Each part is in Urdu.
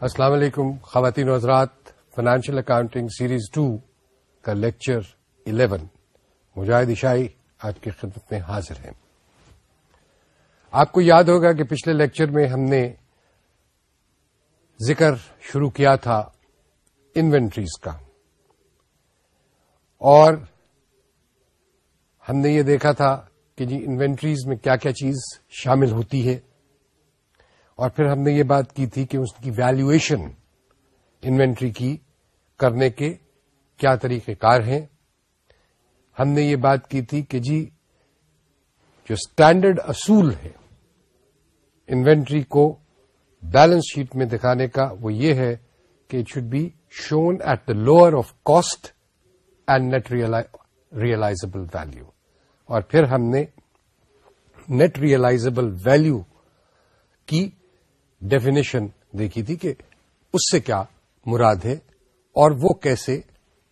السلام علیکم، خواتین و حضرات فائنانشیل اکاؤنٹنگ سیریز ٹو کا لیکچر الیون مجاہد عشائی آج کی خدمت میں حاضر ہیں۔ آپ کو یاد ہوگا کہ پچھلے لیکچر میں ہم نے ذکر شروع کیا تھا انوینٹریز کا۔ اور ہم نے یہ دیکھا تھا کہ جی انوینٹریز میں کیا کیا چیز شامل ہوتی ہے۔ اور پھر ہم نے یہ بات کی تھی کہ اس کی ویلویشن انوینٹری کی کرنے کے کیا طریقہ کار ہیں۔ ہم نے یہ بات کی تھی کہ جی جو اسٹینڈرڈ اصول ہے انوینٹری کو بیلنس شیٹ میں دکھانے کا، وہ یہ ہے کہ it should be shown at the lower of cost and net realisable value اور پھر ہم نے نیٹ ریئلائزبل ویلو کی ڈیفینیشن دیکھی تھی کہ اس سے کیا مراد ہے اور وہ کیسے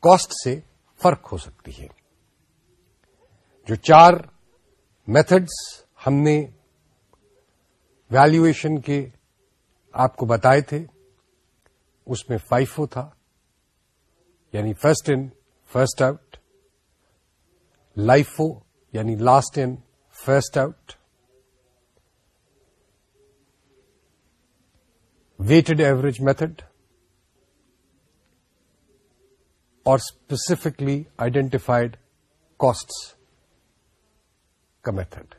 کاسٹ سے فرق ہو سکتی ہے۔ جو چار میتھڈس ہم نے ویلویشن کے آپ کو بتائے تھے، اس میں فائفو تھا یعنی first in first out LIFO یعنی last in first out weighted average method اور اسپیسیفکلی آئیڈینٹیفائڈ کاسٹ کا میتھڈ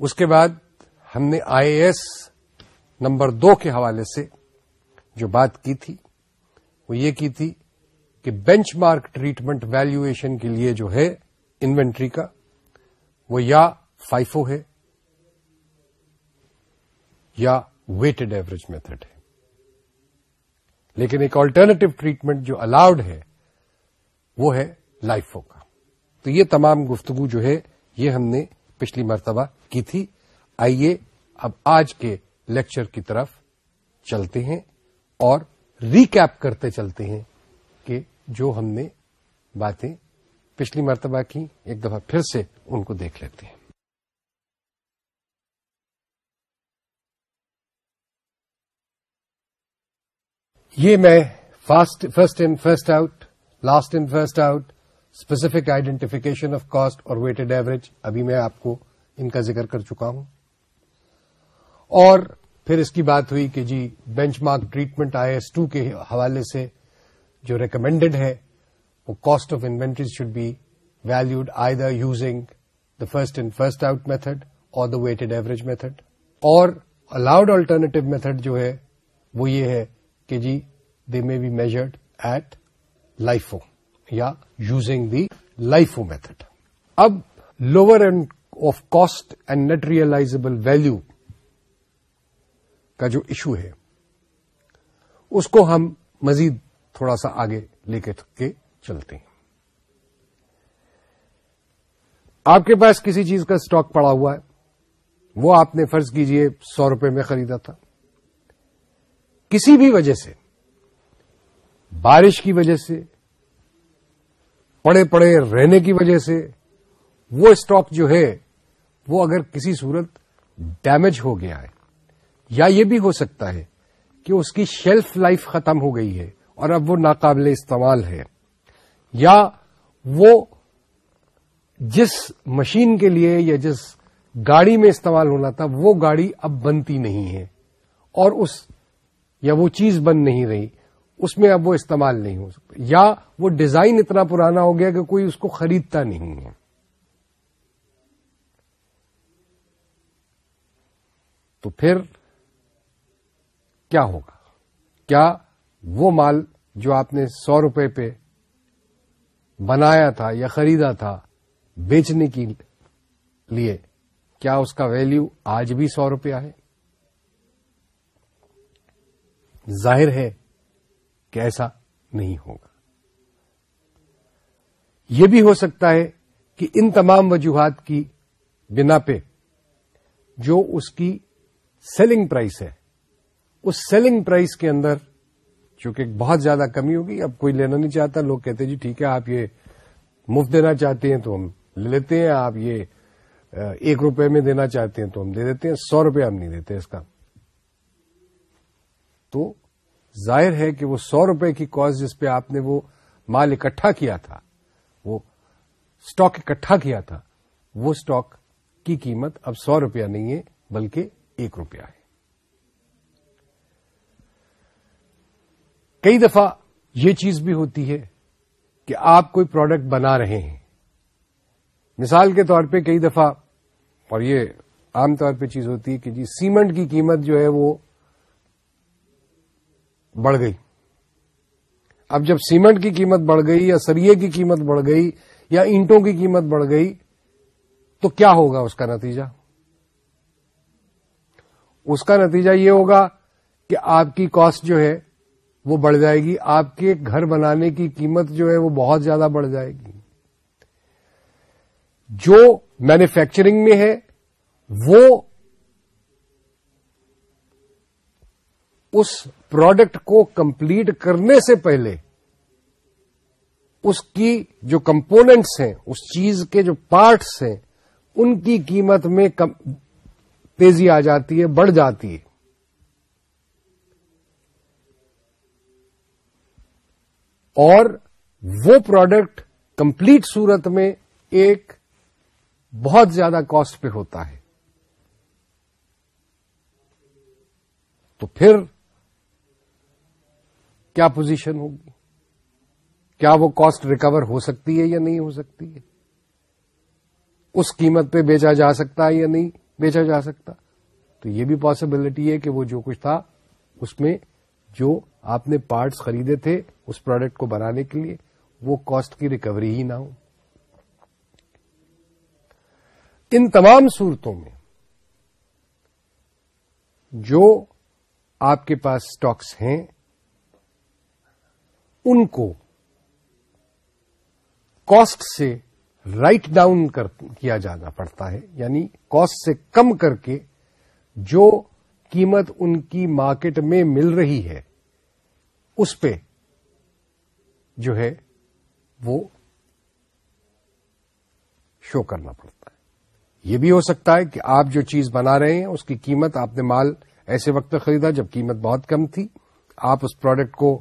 اس کے بعد ہم نے آئی ایس نمبر دو کے حوالے سے جو بات کی تھی وہ یہ کی تھی کہ بینچ مارک ٹریٹمنٹ ویلویشن کے لیے جو ہے انوینٹری کا وہ یا فائفو ہے یا ویٹڈ ایوریج میتھڈ ہے۔ لیکن ایک آلٹرنیٹو ٹریٹمنٹ جو الاؤڈ ہے، وہ ہے لائفو کا تو یہ تمام گفتگو جو ہے، یہ ہم نے پچھلی مرتبہ کی تھی۔ آئیے اب آج کے لیکچر کی طرف چلتے ہیں اور ریکیپ کرتے چلتے ہیں کہ جو ہم نے باتیں پچھلی مرتبہ کی، ایک دفعہ پھر سے ان کو دیکھ لیتے ہیں۔ یہ میں fast first in first out last in first out specific identification of cost اور ویٹڈ ایوریج ابھی میں آپ کو ان کا ذکر کر چکا ہوں۔ اور پھر اس کی بات ہوئی کہ جی benchmark treatment I S two کے حوالے سے جو ریکمینڈیڈ ہے، وہ cost of inventories should be valued I the using the first in first out method اور دا ویٹڈ ایوریج میتھڈ اور الاؤڈ آلٹرنیٹو میتھڈ جو ہے، وہ یہ ہے کہ جی they may be measured at LIFO یا یوزنگ دی لائفو میتھڈ اب lower end of cost and net realisable value کا جو ایشو ہے، اس کو ہم مزید تھوڑا سا آگے لے کے چلتے ہیں۔ آپ کے پاس کسی چیز کا اسٹاک پڑا ہوا ہے، وہ آپ نے فرض کیجیے سو روپے میں خریدا تھا۔ کسی بھی وجہ سے، بارش کی وجہ سے، پڑے پڑے رہنے کی وجہ سے، وہ اسٹاک جو ہے، وہ اگر کسی صورت ڈیمیج ہو گیا ہے، یا یہ بھی ہو سکتا ہے کہ اس کی شیلف لائف ختم ہو گئی ہے اور اب وہ ناقابل استعمال ہے، یا وہ جس مشین کے لیے یا جس گاڑی میں استعمال ہونا تھا، وہ گاڑی اب بنتی نہیں ہے اور اس یا وہ چیز بن نہیں رہی، اس میں اب وہ استعمال نہیں ہو سکتا۔ یا وہ ڈیزائن اتنا پرانا ہو گیا کہ کوئی اس کو خریدتا نہیں ہے۔ تو پھر کیا ہوگا؟ کیا وہ مال جو آپ نے سو روپے پہ بنایا تھا یا خریدا تھا بیچنے کے لیے، کیا اس کا ویلیو آج بھی سو روپیہ ہے ظاہر ہے کہ ایسا نہیں ہوگا۔ یہ بھی ہو سکتا ہے کہ ان تمام وجوہات کی بنا پہ جو اس کی سیلنگ پرائس ہے، اس سیلنگ پرائس کے اندر چونکہ بہت زیادہ کمی ہوگی، اب کوئی لینا نہیں چاہتا، لوگ کہتے جی ٹھیک ہے، آپ یہ مفت دینا چاہتے ہیں تو ہم لے لیتے ہیں، آپ یہ ایک روپے میں دینا چاہتے ہیں تو ہم دے دیتے ہیں، سو روپے ہم نہیں دیتے اس کا۔ تو ظاہر ہے کہ وہ سو روپے کی کاسٹ جس پہ آپ نے وہ مال اکٹھا کیا تھا، وہ اسٹاک اکٹھا کیا تھا، وہ اسٹاک کی قیمت اب سو روپیہ نہیں ہے، بلکہ ایک روپیہ ہے۔ کئی دفعہ یہ چیز بھی ہوتی ہے کہ آپ کوئی پروڈکٹ بنا رہے ہیں۔ مثال کے طور پہ کئی دفعہ، اور یہ عام طور پہ چیز ہوتی ہے کہ جی سیمنٹ کی قیمت جو ہے وہ بڑھ گئی۔ اب جب سیمنٹ کی قیمت بڑھ گئی یا سریے کی قیمت بڑھ گئی یا اینٹوں کی قیمت بڑھ گئی، تو کیا ہوگا اس کا نتیجہ؟ اس کا نتیجہ یہ ہوگا کہ آپ کی کاسٹ جو ہے وہ بڑھ جائے گی، آپ کے گھر بنانے کی قیمت جو ہے وہ بہت زیادہ بڑھ جائے گی۔ جو مینوفیکچرنگ میں ہے، وہ اس پروڈکٹ کو کمپلیٹ کرنے سے پہلے اس کی جو کمپوننٹس ہیں، اس چیز کے جو پارٹس ہیں، ان کی قیمت میں تیزی آ جاتی ہے، بڑھ جاتی ہے۔ اور وہ پروڈکٹ کمپلیٹ صورت میں ایک بہت زیادہ کاسٹ پہ ہوتا ہے۔ تو پھر کیا پوزیشن ہوگی؟ کیا وہ کاسٹ ریکور ہو سکتی ہے یا نہیں ہو سکتی ہے؟ اس قیمت پہ بیچا جا سکتا ہے یا نہیں بیچا جا سکتا؟ تو یہ بھی پاسبلٹی ہے کہ وہ جو کچھ تھا، اس میں جو آپ نے پارٹس خریدے تھے اس پروڈکٹ کو بنانے کے لیے، وہ کاسٹ کی ریکوری ہی نہ ہو۔ ان تمام صورتوں میں جو آپ کے پاس اسٹاکس ہیں ان کو کاسٹ سے رائٹ ڈاؤن کیا جانا پڑتا ہے یعنی کاسٹ سے کم کر کے جو قیمت ان کی مارکیٹ میں مل رہی ہے، اس پہ جو ہے وہ شو کرنا پڑتا ہے۔ یہ بھی ہو سکتا ہے کہ آپ جو چیز بنا رہے ہیں، اس کی قیمت آپ نے مال ایسے وقت خریدا جب قیمت بہت کم تھی، آپ اس پروڈکٹ کو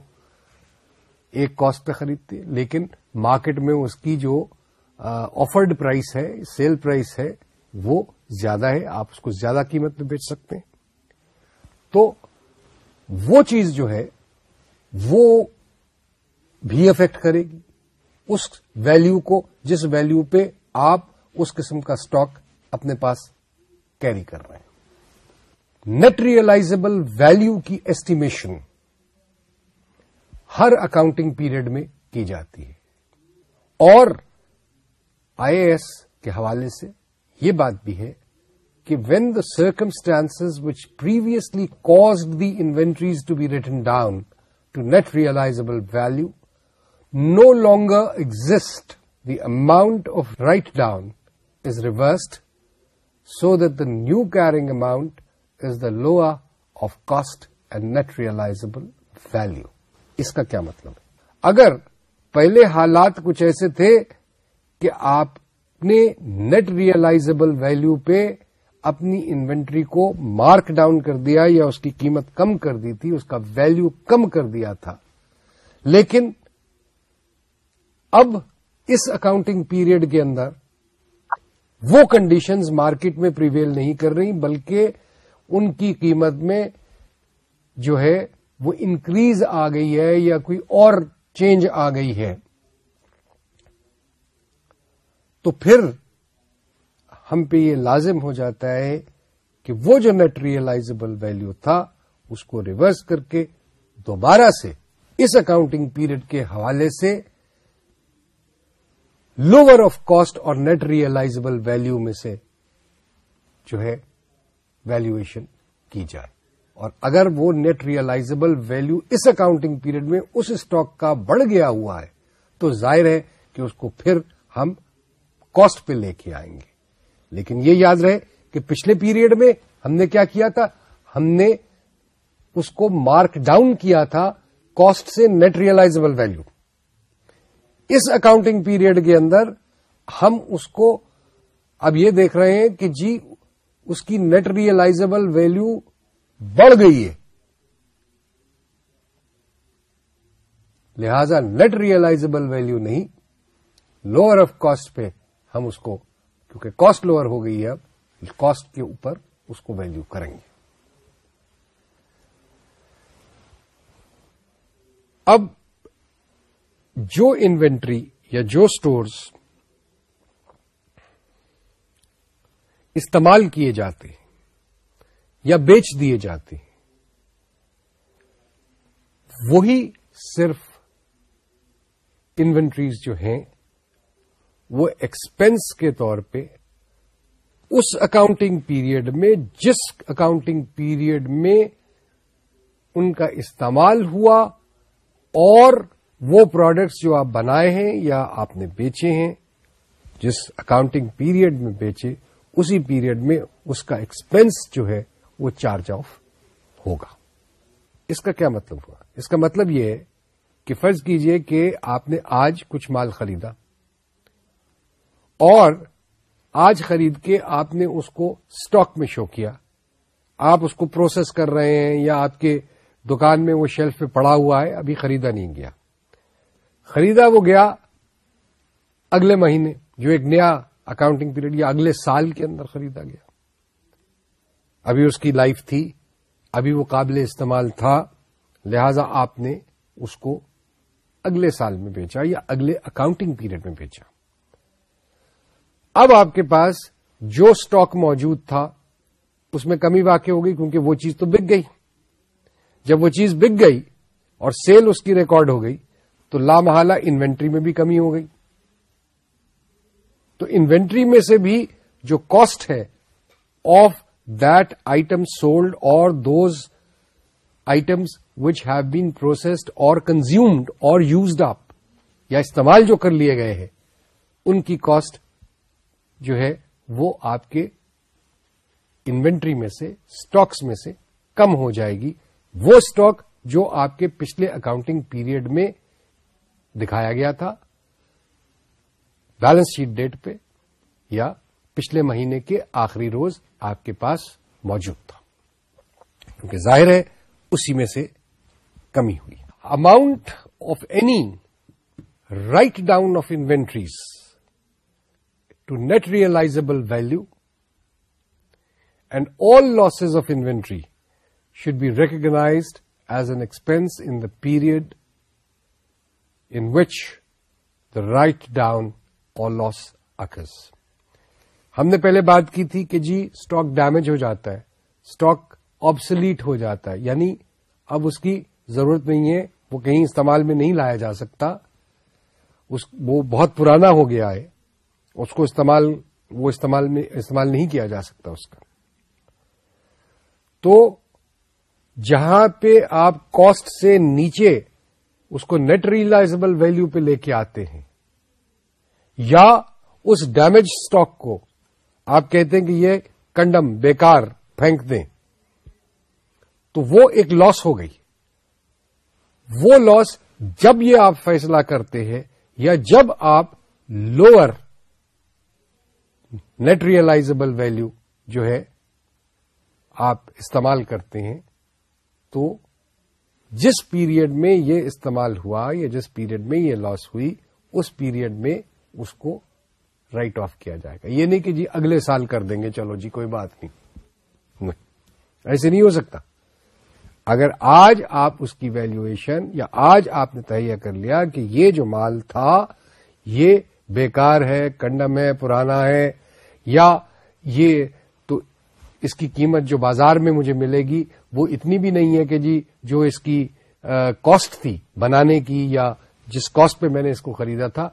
ایک کاسٹ پہ خریدتے لیکن مارکیٹ میں اس کی جو آفرڈ پرائس ہے سیل پرائس ہے، وہ زیادہ ہے، آپ اس کو زیادہ قیمت پہ بیچ سکتے ہیں۔ تو وہ چیز جو ہے، وہ بھی افیکٹ کرے گی۔ اس ویلو کو، جس ویلو پہ آپ اس قسم کا اسٹاک اپنے پاس کیری کر رہے ہیں۔ نیٹ ریئلائزبل ویلو کی ایسٹیمیشن ہر اکاؤنٹنگ پیریڈ میں کی جاتی ہے۔ اور آئی اے ایس کے حوالے سے یہ بات بھی ہے کہ when the circumstances which previously caused the inventories to be written down to net realisable value no longer exist the amount of write down is reversed so that the new carrying amount is the lower of cost and net realisable value اس کا کیا مطلب ہے؟ اگر پہلے حالات کچھ ایسے تھے کہ آپ نے نیٹ ریئلائزبل ویلو پہ اپنی انوینٹری کو مارک ڈاؤن کر دیا یا اس کی قیمت کم کر دی تھی، اس کا ویلو کم کر دیا تھا۔ لیکن اب اس اکاؤنٹنگ پیریڈ کے اندر وہ کنڈیشنز مارکیٹ میں پریویل نہیں کر رہی، بلکہ ان کی قیمت میں جو ہے وہ انکریز آ گئی ہے یا کوئی اور چینج آ گئی ہے۔ تو پھر ہم پہ یہ لازم ہو جاتا ہے کہ وہ جو نیٹ ریئلائزبل ویلو تھا، اس کو ریورس کر کے دوبارہ سے اس اکاؤنٹنگ پیریڈ کے حوالے سے لوور آف کاسٹ اور نیٹ ریئلائزبل ویلو میں سے جو ہے ویلویشن کی جائے۔ اور اگر وہ نیٹ ریئلائزبل ویلو اس اکاؤنٹنگ پیریڈ میں اس اسٹاک کا بڑھ گیا ہوا ہے، تو ظاہر ہے کہ اس کو پھر ہم کاسٹ پہ لے کے آئیں گے۔ لیکن یہ یاد رہے کہ پچھلے پیریڈ میں ہم نے کیا کیا تھا؟ ہم نے اس کو مارک ڈاؤن کیا تھا کاسٹ سے نیٹ ریئلائزبل ویلو اس اکاؤنٹنگ پیریڈ کے اندر ہم اس کو اب یہ دیکھ رہے ہیں کہ جی اس کی نیٹ ریئلائزبل ویلو بڑھ گئی ہے۔ لہذا نیٹ ریئلائزبل ویلو نہیں لوور آف کاسٹ پہ ہم اس کو، کیونکہ کاسٹ لوور ہو گئی ہے اب کاسٹ کے اوپر اس کو ویلو کریں گے۔ اب جو انوینٹری یا جو سٹورز استعمال کیے جاتے ہیں یا بیچ دیے جاتے ہیں۔ وہی صرف انوینٹریز جو ہیں، وہ ایکسپینس کے طور پہ اس اکاؤنٹنگ پیریڈ میں، جس اکاؤنٹنگ پیریڈ میں ان کا استعمال ہوا اور وہ پروڈکٹس جو آپ بنائے ہیں یا آپ نے بیچے ہیں، جس اکاؤنٹنگ پیریڈ میں بیچے، اسی پیریڈ میں اس کا ایکسپینس جو ہے وہ چارج آف ہوگا۔ اس کا کیا مطلب ہوا؟ اس کا مطلب یہ ہے کہ فرض کیجیے کہ آپ نے آج کچھ مال خریدا اور آج خرید کے آپ نے اس کو اسٹاک میں شو کیا۔ آپ اس کو پروسیس کر رہے ہیں یا آپ کے دکان میں وہ شیلف پہ پڑا ہوا ہے، ابھی خریدا نہیں گیا۔ خریدا وہ گیا اگلے مہینے، جو ایک نیا اکاؤنٹنگ پیریڈ یا اگلے سال کے اندر خریدا گیا۔ ابھی اس کی لائف تھی، ابھی وہ قابل استعمال تھا، لہذا آپ نے اس کو اگلے سال میں بیچا یا اگلے اکاؤنٹنگ پیریڈ میں بیچا۔ اب آپ کے پاس جو سٹاک موجود تھا، اس میں کمی واقع ہو گئی کیونکہ وہ چیز تو بک گئی۔ جب وہ چیز بک گئی اور سیل اس کی ریکارڈ ہو گئی، تو لامحالہ انوینٹری میں بھی کمی ہو گئی۔ تو انوینٹری میں سے بھی جو کاسٹ ہے آف دیٹ آئٹم سولڈ اور those items which have been processed اور کنزیومڈ اور یوزڈ اپ یا استعمال جو کر لیے گئے ہیں، ان کی کاسٹ جو ہے وہ آپ کے انوینٹری میں سے اسٹاکس میں سے کم ہو جائے گی۔ وہ اسٹاک جو آپ کے پچھلے اکاؤنٹنگ پیریڈ میں دکھایا گیا تھا بیلنس شیٹ ڈیٹ پہ یا پچھلے مہینے کے آخری روز آپ کے پاس موجود تھا۔ کیونکہ ظاہر ہے اسی میں سے کمی ہوئی۔ Amount of any write down of inventories to net realisable value and all losses of inventory should be recognised as an expense in the period in which the write down or loss occurs ہم نے پہلے بات کی تھی کہ جی اسٹاک ڈیمیج ہو جاتا ہے اسٹاک آبسلیٹ ہو جاتا ہے یعنی اب اس کی ضرورت نہیں ہے، وہ کہیں استعمال میں نہیں لایا جا سکتا۔ اس، وہ بہت پرانا ہو گیا ہے، اس کو استعمال، وہ استعمال میں، استعمال نہیں کیا جا سکتا اس کا۔ تو جہاں پہ آپ کاسٹ سے نیچے اس کو نیٹ ریلائزبل ویلو پہ لے کے آتے ہیں، یا اس ڈیمیج اسٹاک کو آپ کہتے ہیں کہ یہ کنڈم، بیکار، پھینک دیں۔ تو وہ ایک لاس ہو گئی۔ وہ لاس جب یہ آپ فیصلہ کرتے ہیں یا جب آپ لوور نیٹ ریئلائزبل ویلو جو ہے آپ استعمال کرتے ہیں، تو جس پیریڈ میں یہ استعمال ہوا یا جس پیریڈ میں یہ لاس ہوئی، اس پیریڈ میں اس کو رائٹ آف کیا جائے گا۔ یہ نہیں کہ جی اگلے سال کر دیں گے، چلو جی کوئی بات نہیں۔ ایسے نہیں ہو سکتا۔ اگر آج آپ اس کی ویلویشن یا آج آپ نے تہیا کر لیا کہ یہ جو مال تھا، یہ بیکار ہے، کنڈم ہے، پرانا ہے، یا یہ تو اس کی قیمت جو بازار میں مجھے ملے گی، وہ اتنی بھی نہیں ہے کہ جی جو اس کی کاسٹ تھی بنانے کی یا جس کاسٹ پہ میں نے اس کو خریدا تھا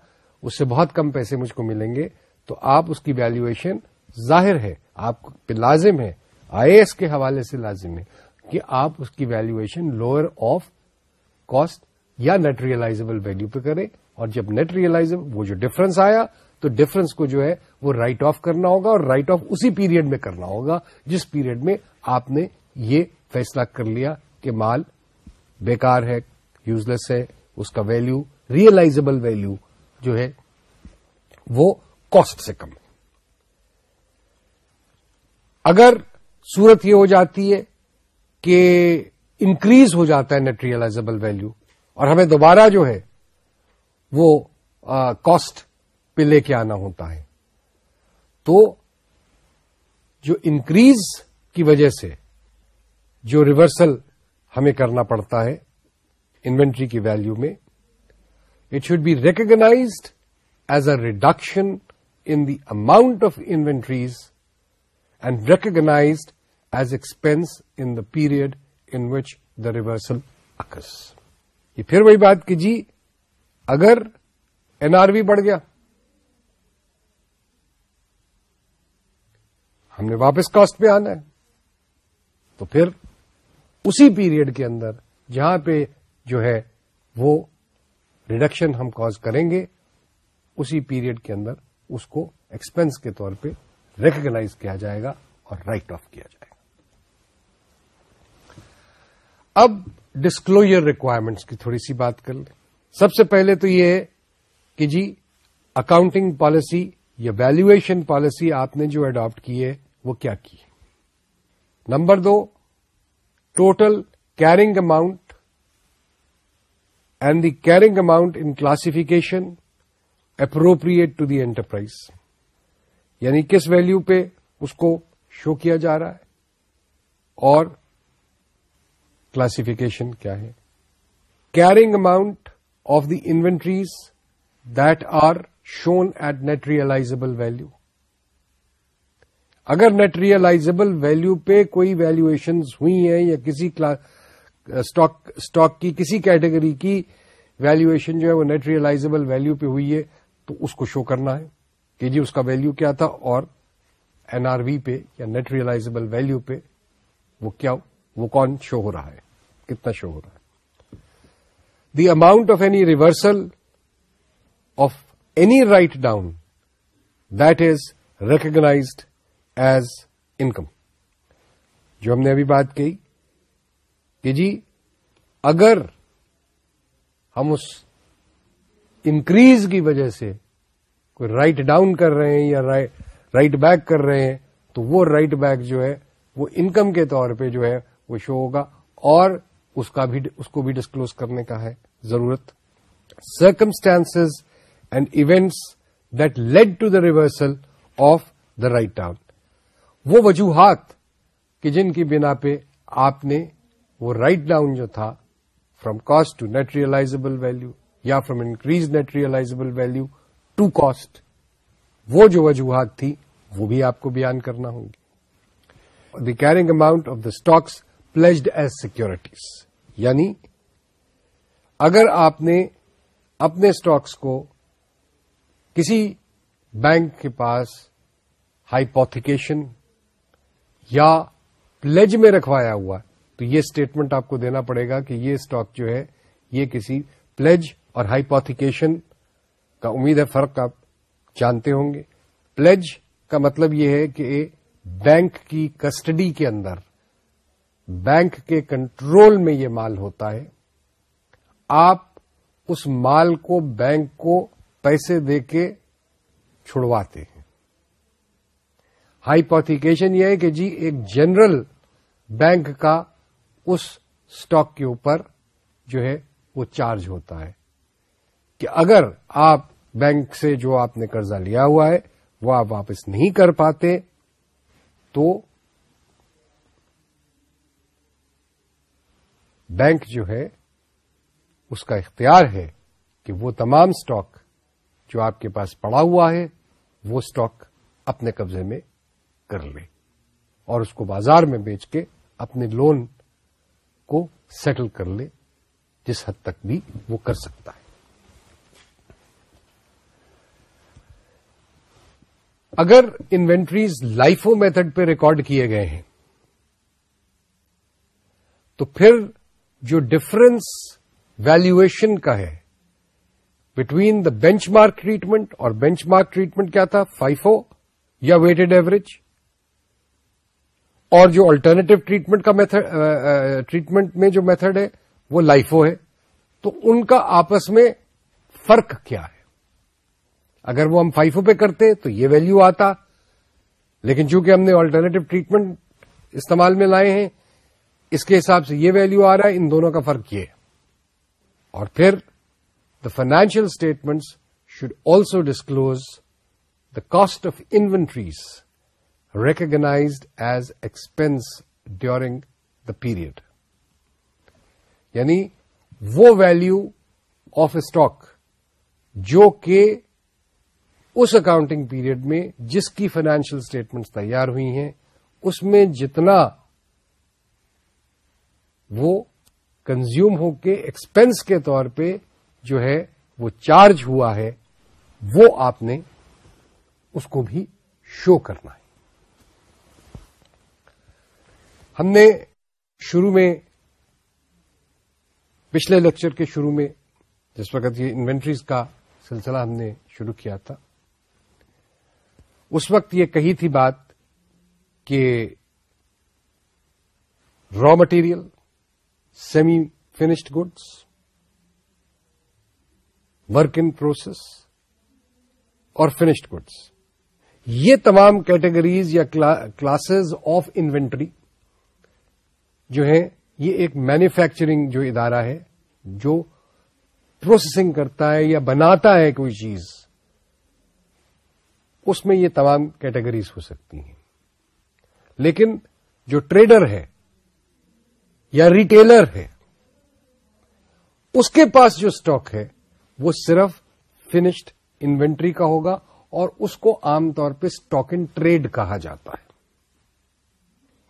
اس سے بہت کم پیسے مجھ کو ملیں گے، تو آپ اس کی ویلویشن ظاہر ہے، آپ پہ لازم ہے۔ آئی ایس کے حوالے سے لازم ہے کہ آپ اس کی ویلویشن لوئر آف کاسٹ یا نیٹ ریئلائزبل ویلو پہ کریں۔ اور جب نیٹ ریئلائزبل وہ جو ڈفرنس آیا، تو ڈفرنس کو جو ہے وہ رائٹ آف کرنا ہوگا اور رائٹ آف اسی پیریڈ میں کرنا ہوگا جس پیریڈ میں آپ نے یہ فیصلہ کر لیا کہ مال بیکار ہے یوز لیس ہے، اس کا ویلو ریئلائزبل ویلو جو ہے، وہ کاسٹ سے کم ہے۔ اگر صورت یہ ہو جاتی ہے کہ انکریز ہو جاتا ہے نیٹ ریئلائزبل ویلو اور ہمیں دوبارہ جو ہے وہ کاسٹ پہ لے کے آنا ہوتا ہے، تو جو انکریز کی وجہ سے جو ریورسل ہمیں کرنا پڑتا ہے، انوینٹری کی ویلو میں it should be recognised as a reduction in the amount of inventories and recognised as expense in the period in which the reversal occurs یہ پھر وہی بات کہ جی اگر این آر وی بڑھ گیا ہم نے واپس کاسٹ پہ آنا ہے تو پھر اسی پیریڈ کے اندر جہاں پہ جو ہے وہ ریڈکشن ہم کاز کریں گے، اسی پیریڈ کے اندر اس کو ایکسپینس کے طور پہ ریکگناز کیا جائے گا اور رائٹ آف کیا جائے گا۔ اب ڈسکلوجر ریکوائرمنٹس کی تھوڑی سی بات کر لیں۔ سب سے پہلے تو یہ ہے کہ جی اکاؤنٹنگ پالیسی یا ویلویشن پالیسی آپ نے جو اڈاپٹ کی ہے، وہ کیا کی number do total carrying amount and the carrying amount in classification appropriate to the enterprise یعنی کس ویلو پہ اس کو شو کیا جا رہا ہے اور کلاسفیکیشن کیا ہے؟ Carrying amount of the inventories that are shown at net realisable value اگر نیٹ ریئلائزبل ویلو پہ کوئی ویلویشن ہوئی ہیں یا کسی اسٹاک کی کسی کیٹیگری کی ویلویشن جو ہے وہ نیٹ ریئلائزبل ویلو پہ ہوئی ہے، تو اس کو شو کرنا ہے کہ جی اس کا ویلو کیا تھا اور این آر وی پہ یا نیٹ ریئلائزبل ویلو پہ وہ کیا، وہ کون شو ہو رہا ہے، کتنا شو ہو رہا ہے۔ The amount of any reversal of any write down that is recognised as income جو ہم نے ابھی بات کی کہ جی اگر ہم اس انکریز کی وجہ سے کوئی رائٹ ڈاؤن کر رہے ہیں یا رائٹ بیک کر رہے ہیں، تو وہ رائٹ بیک جو ہے، وہ انکم کے طور پہ جو ہے، وہ شو ہوگا اور اس کا بھی، اس کو بھی ڈسکلوز کرنے کا ہے ضرورت۔ Circumstances and events that lead to the reversal of the write down وہ وجوہات کہ جن کی بنا پہ آپ نے وہ رائٹ ڈاؤن جو تھا from cost to net realisable value یا from increase net realisable value to cost وہ جو وجوہات تھی وہ بھی آپ کو بیان کرنا ہوں گی. The carrying amount of the stocks pledged as securities یعنی اگر آپ نے اپنے اسٹاکس کو کسی بینک کے پاس ہائیپوتھیکیشن یا پلیج میں رکھوایا ہوا تو یہ اسٹیٹمنٹ آپ کو دینا پڑے گا کہ یہ اسٹاک جو ہے، یہ کسی پلیج اور ہائیپوتھیکیشن کا امید ہے، فرق آپ جانتے ہوں گے۔ پلیج کا مطلب یہ ہے کہ بینک کی کسٹڈی کے اندر، بینک کے کنٹرول میں یہ مال ہوتا ہے۔ آپ اس مال کو بینک کو پیسے دے کے چھڑواتے ہیں۔ ہائیپوتھیکیشن یہ ہے کہ جی ایک جنرل بینک کا اس اسٹاک کے اوپر جو ہے وہ چارج ہوتا ہے کہ اگر آپ بینک سے جو آپ نے قرضہ لیا ہوا ہے وہ آپ واپس نہیں کر پاتے تو بینک جو ہے اس کا اختیار ہے کہ وہ تمام اسٹاک جو آپ کے پاس پڑا ہوا ہے وہ اسٹاک اپنے قبضے میں کر لے اور اس کو بازار میں بیچ کے اپنے لون کو سیٹل کر لے، جس حد تک بھی وہ کر سکتا ہے۔ اگر انوینٹریز لائفو میتھڈ پہ ریکارڈ کیے گئے ہیں، تو پھر جو ڈفرنس ویلویشن کا ہے between the benchmark treatment اور بینچ مارک ٹریٹمنٹ کیا تھا؟ فائیو یا ویٹڈ ایوریج اور جو الٹرنیٹو ٹریٹمنٹ کا میتھڈ ٹریٹمنٹ uh, uh, میں جو میتھڈ ہے، وہ لائفو ہے. تو ان کا آپس میں فرق کیا ہے؟ اگر وہ ہم فائفو پہ کرتے تو یہ ویلو آتا. لیکن چونکہ ہم نے آلٹرنیٹو ٹریٹمنٹ استعمال میں لائے ہیں، اس کے حساب سے یہ ویلو آ رہا ہے، ان دونوں کا فرق یہ ہے. اور پھر the financial statements should also disclose the cost of inventories recognised as expense during the period یعنی وہ ویلو آف اسٹاک جو کہ اس اکاؤنٹنگ پیریڈ میں جس کی فائنینشیل اسٹیٹمنٹس تیار ہوئی ہیں، اس میں جتنا وہ کنزیوم ہو کے ایکسپینس کے طور پہ جو ہے وہ چارج ہوا ہے، وہ آپ نے اس کو بھی شو کرنا ہے۔ ہم نے شروع میں، پچھلے لیکچر کے شروع میں، جس وقت یہ انوینٹریز کا سلسلہ ہم نے شروع کیا تھا، اس وقت یہ کہی تھی بات کہ raw material semi finished goods work in process اور فنشڈ گڈس یہ تمام کیٹیگریز یا کلاسز آف انوینٹری جو ہیں یہ ایک مینوفیکچرنگ جو ادارہ ہے، جو پروسیسنگ کرتا ہے یا بناتا ہے کوئی چیز، اس میں یہ تمام کیٹیگریز ہو سکتی ہیں۔ لیکن جو ٹریڈر ہے یا ریٹیلر ہے، اس کے پاس جو اسٹاک ہے، وہ صرف فنشڈ انوینٹری کا ہوگا اور اس کو عام طور پہ اسٹاک ان ٹریڈ کہا جاتا ہے۔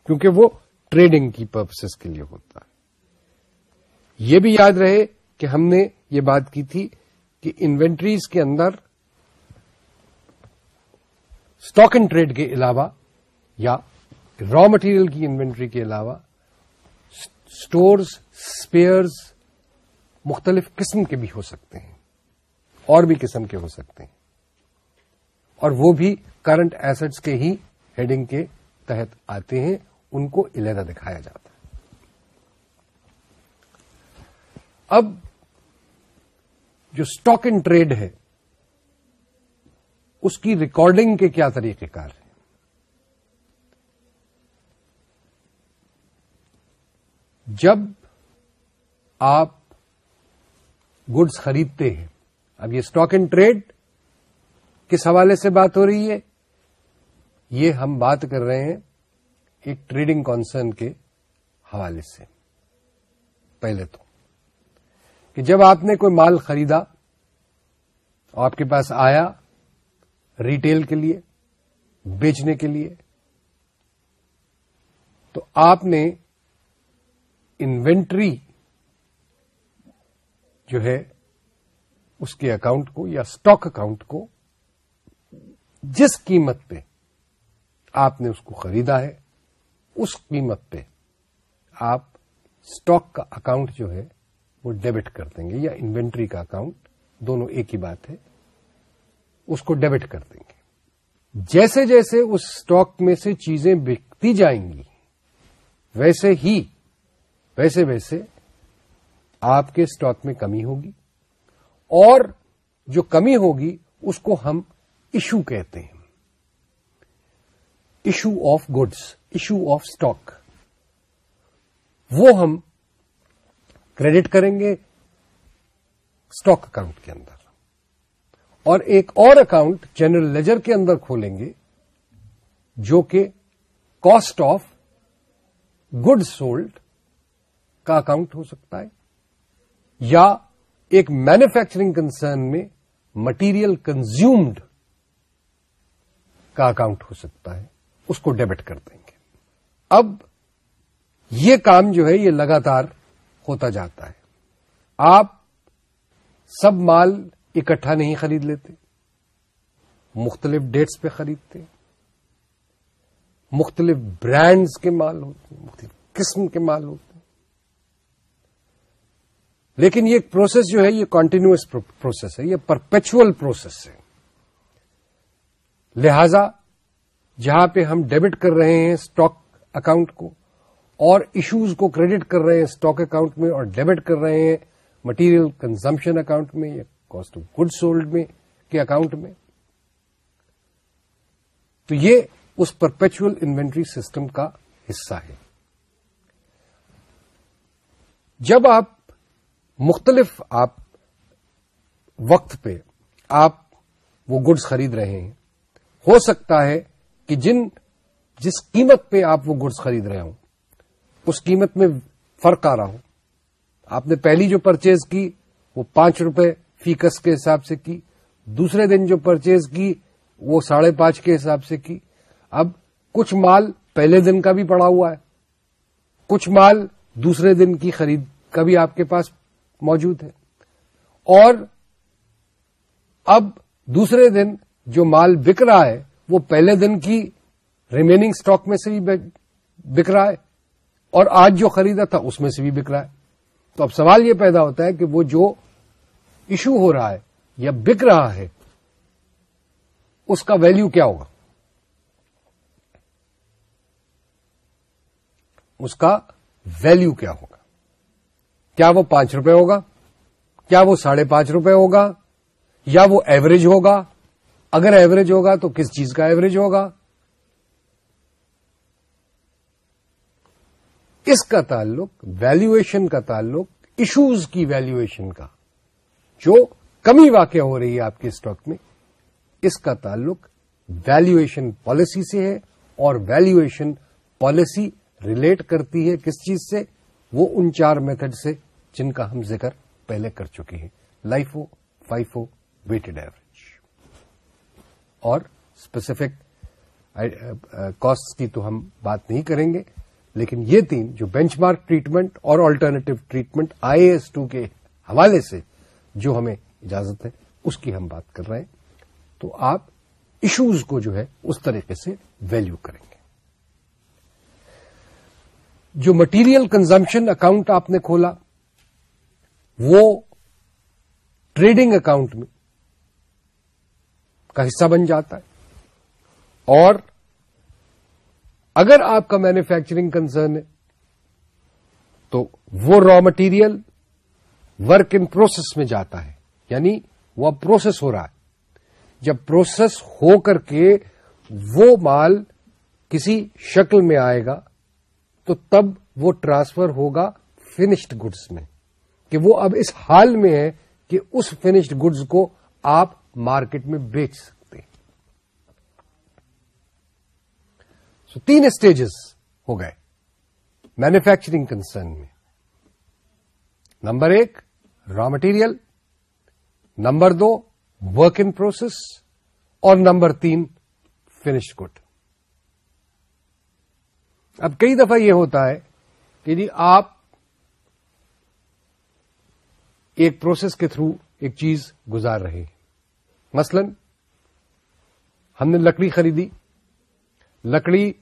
کیونکہ وہ ٹریڈنگ کی پرپسز کے لیے ہوتا ہے۔ یہ بھی یاد رہے کہ ہم نے یہ بات کی تھی کہ انوینٹریز کے اندر اسٹاک اینڈ ٹریڈ کے علاوہ یا را مٹیریل کی انوینٹری کے علاوہ اسٹورز اسپیئرز مختلف قسم کے بھی ہو سکتے ہیں۔ اور بھی قسم کے ہو سکتے ہیں۔ اور وہ بھی کرنٹ ایسٹس کے ہی ہیڈنگ کے تحت آتے ہیں۔ ان کو علیحدہ دکھایا جاتا ہے۔ اب جو اسٹاک ان ٹریڈ ہے، اس کی ریکارڈنگ کے کیا طریقہ کار ہیں؟ جب آپ گڈس خریدتے ہیں، اب یہ اسٹاک اینڈ ٹریڈ کس حوالے سے بات ہو رہی ہے؟ یہ ہم بات کر رہے ہیں ایک ٹریڈنگ کانسرن کے حوالے سے۔ پہلے تو کہ جب آپ نے کوئی مال خریدا، آپ کے پاس آیا ریٹیل کے لیے، بیچنے کے لیے، تو آپ نے انوینٹری جو ہے اس کے اکاؤنٹ کو یا اسٹاک اکاؤنٹ کو جس قیمت پہ آپ نے اس کو خریدا ہے اس قیمت پہ آپ اسٹاک کا اکاؤنٹ جو ہے وہ ڈیبٹ کر دیں گے یا انوینٹری کا اکاؤنٹ دونوں ایک ہی بات ہے، اس کو ڈیبٹ کر دیں گے۔ جیسے جیسے اس اسٹاک میں سے چیزیں بکتی جائیں گی، ویسے ہی، ویسے ویسے آپ کے اسٹاک میں کمی ہوگی۔ اور جو کمی ہوگی، اس کو ہم ایشو کہتے ہیں۔ Issue of goods issue of stock وہ ہم کریڈٹ کریں گے اسٹاک اکاؤنٹ کے اندر. اور ایک اور اکاؤنٹ جنرل لیجر کے اندر کھولیں گے جو کہ کاسٹ آف گڈ سولڈ کا اکاؤنٹ ہو سکتا ہے یا ایک مینوفیکچرنگ کنسرن میں مٹیریل کنزیومڈ کا اکاؤنٹ ہو سکتا ہے. اس کو ڈیبٹ کر دیں. گے اب یہ کام جو ہے یہ لگاتار ہوتا جاتا ہے۔ آپ سب مال اکٹھا نہیں خرید لیتے، مختلف ڈیٹس پہ خریدتے، مختلف برانڈز کے مال ہوتے ہیں مختلف قسم کے مال ہوتے۔ ہیں لیکن یہ پروسیس جو ہے، یہ کنٹینیوس پروسیس ہے، یہ پرپیچل پروسیس ہے۔ لہذا جہاں پہ ہم ڈیبٹ کر رہے ہیں اسٹاک اکاؤنٹ کو اور ایشوز کو کریڈٹ کر رہے ہیں اسٹاک اکاؤنٹ میں اور ڈیبٹ کر رہے ہیں مٹیریل کنزمپشن اکاؤنٹ میں یا کاسٹ آف گڈ سولڈ میں کے اکاؤنٹ میں۔ تو یہ اس پرپیچل انوینٹری سسٹم کا حصہ ہے۔ جب آپ مختلف آپ وقت پہ آپ وہ گڈز خرید رہے ہیں، ہو سکتا ہے کہ جن جس قیمت پہ آپ وہ گڈز خرید رہے ہوں، اس قیمت میں فرق آ رہا ہو آپ نے پہلی جو پرچیز کی، وہ پانچ روپے فیکس کے حساب سے کی۔ دوسرے دن جو پرچیز کی، وہ ساڑھے پانچ کے حساب سے کی۔ اب کچھ مال پہلے دن کا بھی پڑا ہوا ہے۔ کچھ مال دوسرے دن کی خرید کا بھی آپ کے پاس موجود ہے۔ اور اب دوسرے دن جو مال بک رہا ہے، وہ پہلے دن کی ریمیننگ سٹاک میں سے بھی بک رہا ہے اور آج جو خریدا تھا اس میں سے بھی بک رہا ہے۔ تو اب سوال یہ پیدا ہوتا ہے کہ وہ جو ایشو ہو رہا ہے یا بک رہا ہے، اس کا ویلیو کیا ہوگا؟ اس کا ویلیو کیا ہوگا؟ کیا وہ پانچ روپے ہوگا؟ کیا وہ ساڑھے پانچ روپے ہوگا؟ یا وہ ایوریج ہوگا؟ اگر ایوریج ہوگا تو کس چیز کا ایوریج ہوگا؟ اس کا تعلق ویلویشن کا تعلق ایشوز کی ویلویشن کا جو کمی واقع ہو رہی ہے آپ کے اسٹاک میں، اس کا تعلق ویلویشن پالیسی سے ہے اور ویلویشن پالیسی ریلیٹ کرتی ہے کس چیز سے؟ وہ ان چار میتھڈ سے جن کا ہم ذکر پہلے کر چکے ہیں۔ لائفو فائفو ویٹڈ ایوریج اور اسپیسیفک کاسٹ کی تو ہم بات نہیں کریں گے۔ لیکن یہ تین جو بینچ مارک ٹریٹمنٹ اور alternative treatment I S two کے حوالے سے جو ہمیں اجازت ہے، اس کی ہم بات کر رہے ہیں۔ تو آپ ایشوز کو جو ہے، اس طریقے سے ویلو کریں گے۔ جو مٹیریل کنزمپشن اکاؤنٹ آپ نے کھولا، وہ ٹریڈنگ اکاؤنٹ میں کا حصہ بن جاتا ہے اور اگر آپ کا مینوفیکچرنگ کنسرن ہے، تو وہ raw material work in process میں جاتا ہے. یعنی وہ پروسیس ہو رہا ہے. جب پروسیس ہو کر کے وہ مال کسی شکل میں آئے گا، تو تب وہ ٹرانسفر ہوگا فنشڈ گڈس میں. کہ وہ اب اس حال میں ہے کہ اس فنشڈ گڈز کو آپ مارکیٹ میں بیچ سکتے ہیں سو تین اسٹیجز ہو گئے۔ مینوفیکچرنگ کنسرن میں۔ نمبر ایک را مٹیریل نمبر دو ورک ان پروسیس اور نمبر تین فنشڈ گڈ اب کئی دفعہ یہ ہوتا ہے کہ جی آپ ایک پروسیس کے تھرو ایک چیز گزار رہے مثلا، ہم نے لکڑی خریدی۔ لکڑی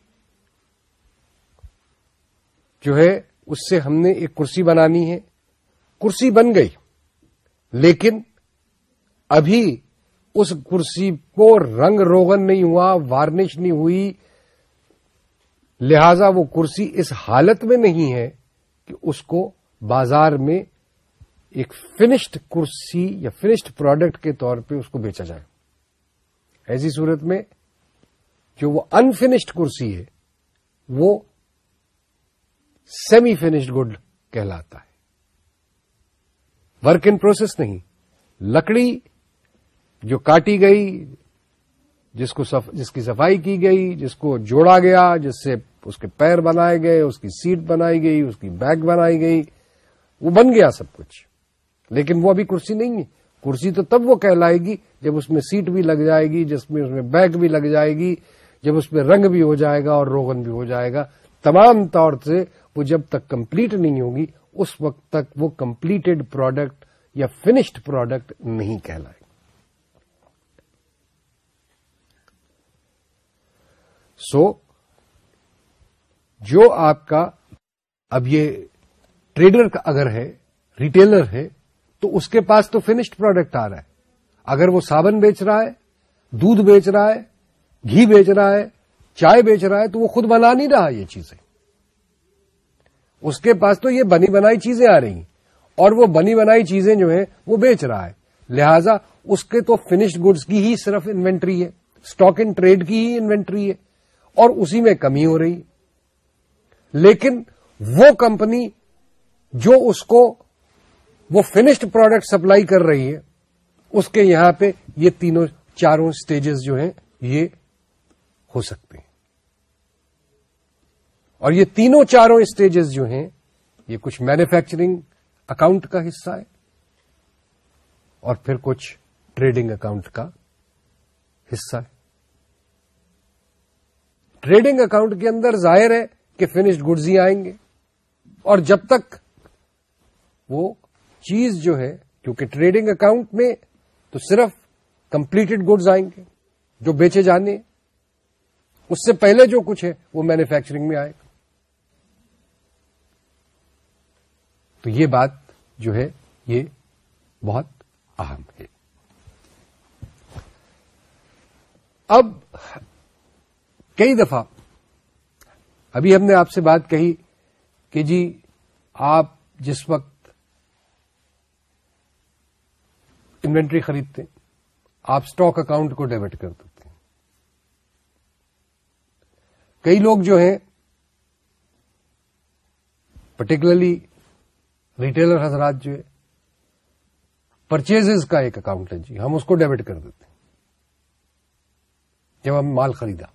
جو ہے، اس سے ہم نے ایک کرسی بنانی ہے۔ کرسی بن گئی، لیکن ابھی اس کرسی کو رنگ روغن نہیں ہوا وارنش نہیں ہوئی۔ لہذا وہ کرسی اس حالت میں نہیں ہے کہ اس کو بازار میں ایک فنشڈ کرسی یا فنشڈ پروڈکٹ کے طور پہ اس کو بیچا جائے۔ ایسی صورت میں جو وہ انفنشڈ کرسی ہے، وہ سیمی فنشڈ گڈ کہلاتا ہے۔ ورک ان پروسیس نہیں، لکڑی جو کاٹی گئی، جس کو صف... جس کی صفائی کی گئی، جس کو جوڑا گیا، جس سے اس کے پیر بنائے گئے، اس کی سیٹ بنائی گئی، اس کی بیگ بنائی گئی، وہ بن گیا سب کچھ۔ لیکن وہ ابھی کرسی نہیں ہے۔ کرسی تو تب وہ کہلائے گی جب اس میں سیٹ بھی لگ جائے گی، جس میں اس میں بیگ بھی لگ جائے گی، جب اس میں رنگ بھی ہو جائے گا اور روغن بھی ہو جائے گا۔ تمام طور سے وہ جب تک کمپلیٹ نہیں ہوگی، اس وقت تک وہ کمپلیٹڈ پروڈکٹ یا فنشڈ پروڈکٹ نہیں کہلائے سو، جو آپ کا اب یہ ٹریڈر کا اگر ہے، ریٹیلر ہے، تو اس کے پاس تو فنشڈ پروڈکٹ آ رہا ہے۔ اگر وہ صابن بیچ رہا ہے، دودھ بیچ رہا ہے، گھی بیچ رہا ہے، چائے بیچ رہا ہے، تو وہ خود بنا نہیں رہا یہ چیزیں۔ اس کے پاس تو یہ بنی بنائی چیزیں آ رہی ہیں۔ اور وہ بنی بنائی چیزیں جو ہیں، وہ بیچ رہا ہے۔ لہذا اس کے تو فنشڈ گڈس کی ہی صرف انوینٹری ہے۔ اسٹاک ان ٹریڈ کی ہی انوینٹری ہے۔ اور اسی میں کمی ہو رہی لیکن وہ کمپنی جو اس کو وہ فنشڈ پروڈکٹ سپلائی کر رہی ہے، اس کے یہاں پہ یہ تینوں چاروں سٹیجز جو ہیں، یہ ہو سکتے ہیں۔ اور یہ تینوں چاروں اسٹیجز جو ہیں، یہ کچھ مینوفیکچرنگ اکاؤنٹ کا حصہ ہے اور پھر کچھ ٹریڈنگ اکاؤنٹ کا حصہ ہے۔ ٹریڈنگ اکاؤنٹ کے اندر ظاہر ہے کہ فنشڈ گڈز ہی آئیں گے اور جب تک وہ چیز جو ہے، کیونکہ ٹریڈنگ اکاؤنٹ میں تو صرف کمپلیٹڈ گڈز آئیں گے جو بیچے جانے اس سے پہلے جو کچھ ہے وہ مینوفیکچرنگ میں آئے گا۔ تو یہ بات جو ہے، یہ بہت اہم ہے۔ اب کئی دفعہ ابھی ہم نے آپ سے بات کہی کہ جی آپ جس وقت انوینٹری خریدتے ہیں آپ اسٹاک اکاؤنٹ کو ڈیبٹ کر دیتے۔ ہیں کئی لوگ جو ہیں، پرٹیکولرلی ریٹیلر حضرات جو ہے پرچیز کا ایک اکاؤنٹ ہے جی ہم اس کو ڈیبٹ کر دیتے ہیں۔ جب ہم مال خریدا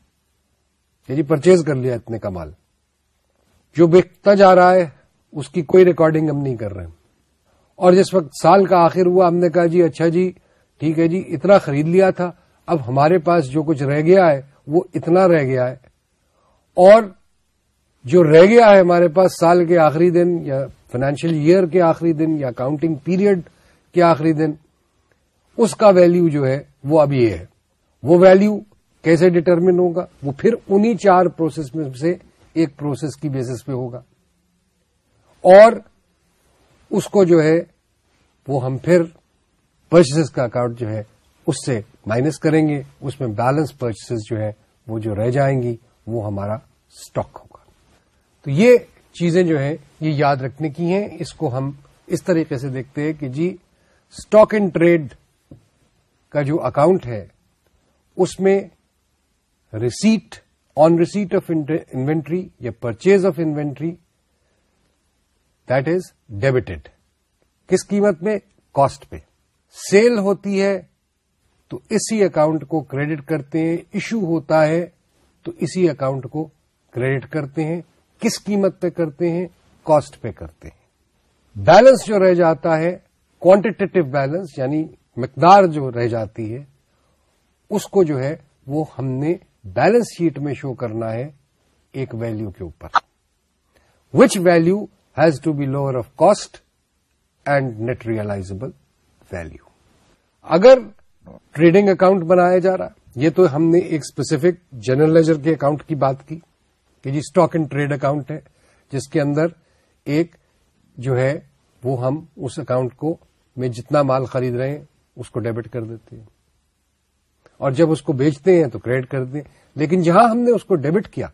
یعنی جی پرچیز کر لیا اتنے کا مال، جو بکتا جا رہا ہے، اس کی کوئی ریکارڈنگ ہم نہیں کر رہے اور جس وقت سال کا آخر ہوا، ہم نے کہا جی اچھا جی ٹھیک ہے جی اتنا خرید لیا تھا، اب ہمارے پاس جو کچھ رہ گیا ہے، وہ اتنا رہ گیا ہے۔ اور جو رہ گیا ہے ہمارے پاس سال کے آخری دن یا فائنینشیل ایئر کے آخری دن یا کاؤنٹنگ پیریڈ کے آخری دن، اس کا ویلیو جو ہے وہ اب یہ ہے۔ وہ ویلیو کیسے ڈٹرمن ہوگا؟ وہ پھر انہی چار پروسیس میں سے ایک پروسیس کی بیسس پہ ہوگا۔ اور اس کو جو ہے، وہ ہم پھر پرچیز کا اکاؤنٹ جو ہے، اس سے مائنس کریں گے۔ اس میں بیلنس پرچیز جو ہے، وہ جو رہ جائیں گی، وہ ہمارا اسٹاک ہوگا۔ تو یہ چیزیں جو ہیں، یہ یاد رکھنے کی ہیں۔ اس کو ہم اس طریقے سے دیکھتے ہیں کہ جی اسٹاک اینڈ ٹریڈ کا جو اکاؤنٹ ہے، اس میں receipt on receipt of inventory یا purchase of inventory that is debited کس قیمت میں؟ کاسٹ پہ۔ سیل ہوتی ہے تو اسی اکاؤنٹ کو کریڈٹ کرتے ہیں۔ ایشو ہوتا ہے تو اسی اکاؤنٹ کو کریڈٹ کرتے ہیں۔ کس قیمت پہ کرتے ہیں؟ کاسٹ پہ کرتے ہیں۔ بیلنس جو رہ جاتا ہے کوانٹیٹیو بیلنس یعنی مقدار جو رہ جاتی ہے، اس کو جو ہے، وہ ہم نے بیلنس شیٹ میں شو کرنا ہے ایک ویلو کے اوپر۔ Which value has to be lower of cost and net realisable value اگر ٹریڈنگ اکاؤنٹ بنایا جا رہا یہ تو ہم نے ایک اسپیسیفک جنرل لیجر کے اکاؤنٹ کی بات کی۔ کہ جی اسٹاک اینڈ ٹریڈ اکاؤنٹ ہے، جس کے اندر ایک جو ہے وہ ہم اس اکاؤنٹ کو میں جتنا مال خرید رہے ہیں، اس کو ڈیبٹ کر دیتے ہیں۔ اور جب اس کو بیچتے ہیں تو کریڈٹ کرتے ہیں لیکن جہاں ہم نے اس کو ڈیبٹ کیا،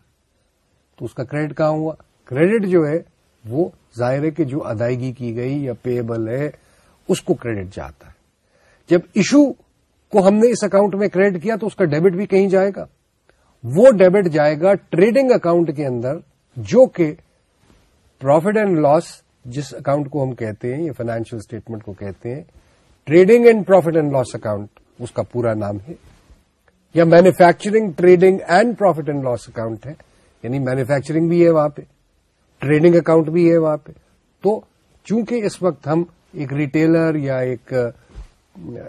تو اس کا کریڈٹ کہاں ہوا؟ کریڈٹ جو ہے وہ ظاہر ہے کہ جو ادائیگی کی گئی یا پیبل ہے، اس کو کریڈٹ جاتا ہے۔ جب ایشو کو ہم نے اس اکاؤنٹ میں کریڈٹ کیا تو اس کا ڈیبٹ بھی کہیں جائے گا۔ وہ ڈیبٹ جائے گا ٹریڈنگ اکاؤنٹ کے اندر جو کہ پروفٹ اینڈ لاس جس اکاؤنٹ کو ہم کہتے ہیں یا فائنینشیل اسٹیٹمنٹ کو کہتے ہیں، trading and profit and loss account, اس کا پورا نام ہے۔ یا manufacturing, trading and profit and loss account ہے۔ یعنی مینوفیکچرنگ بھی ہے وہاں پہ، ٹریڈنگ اکاؤنٹ بھی ہے وہاں پہ۔ تو چونکہ اس وقت ہم ایک ریٹیلر یا ایک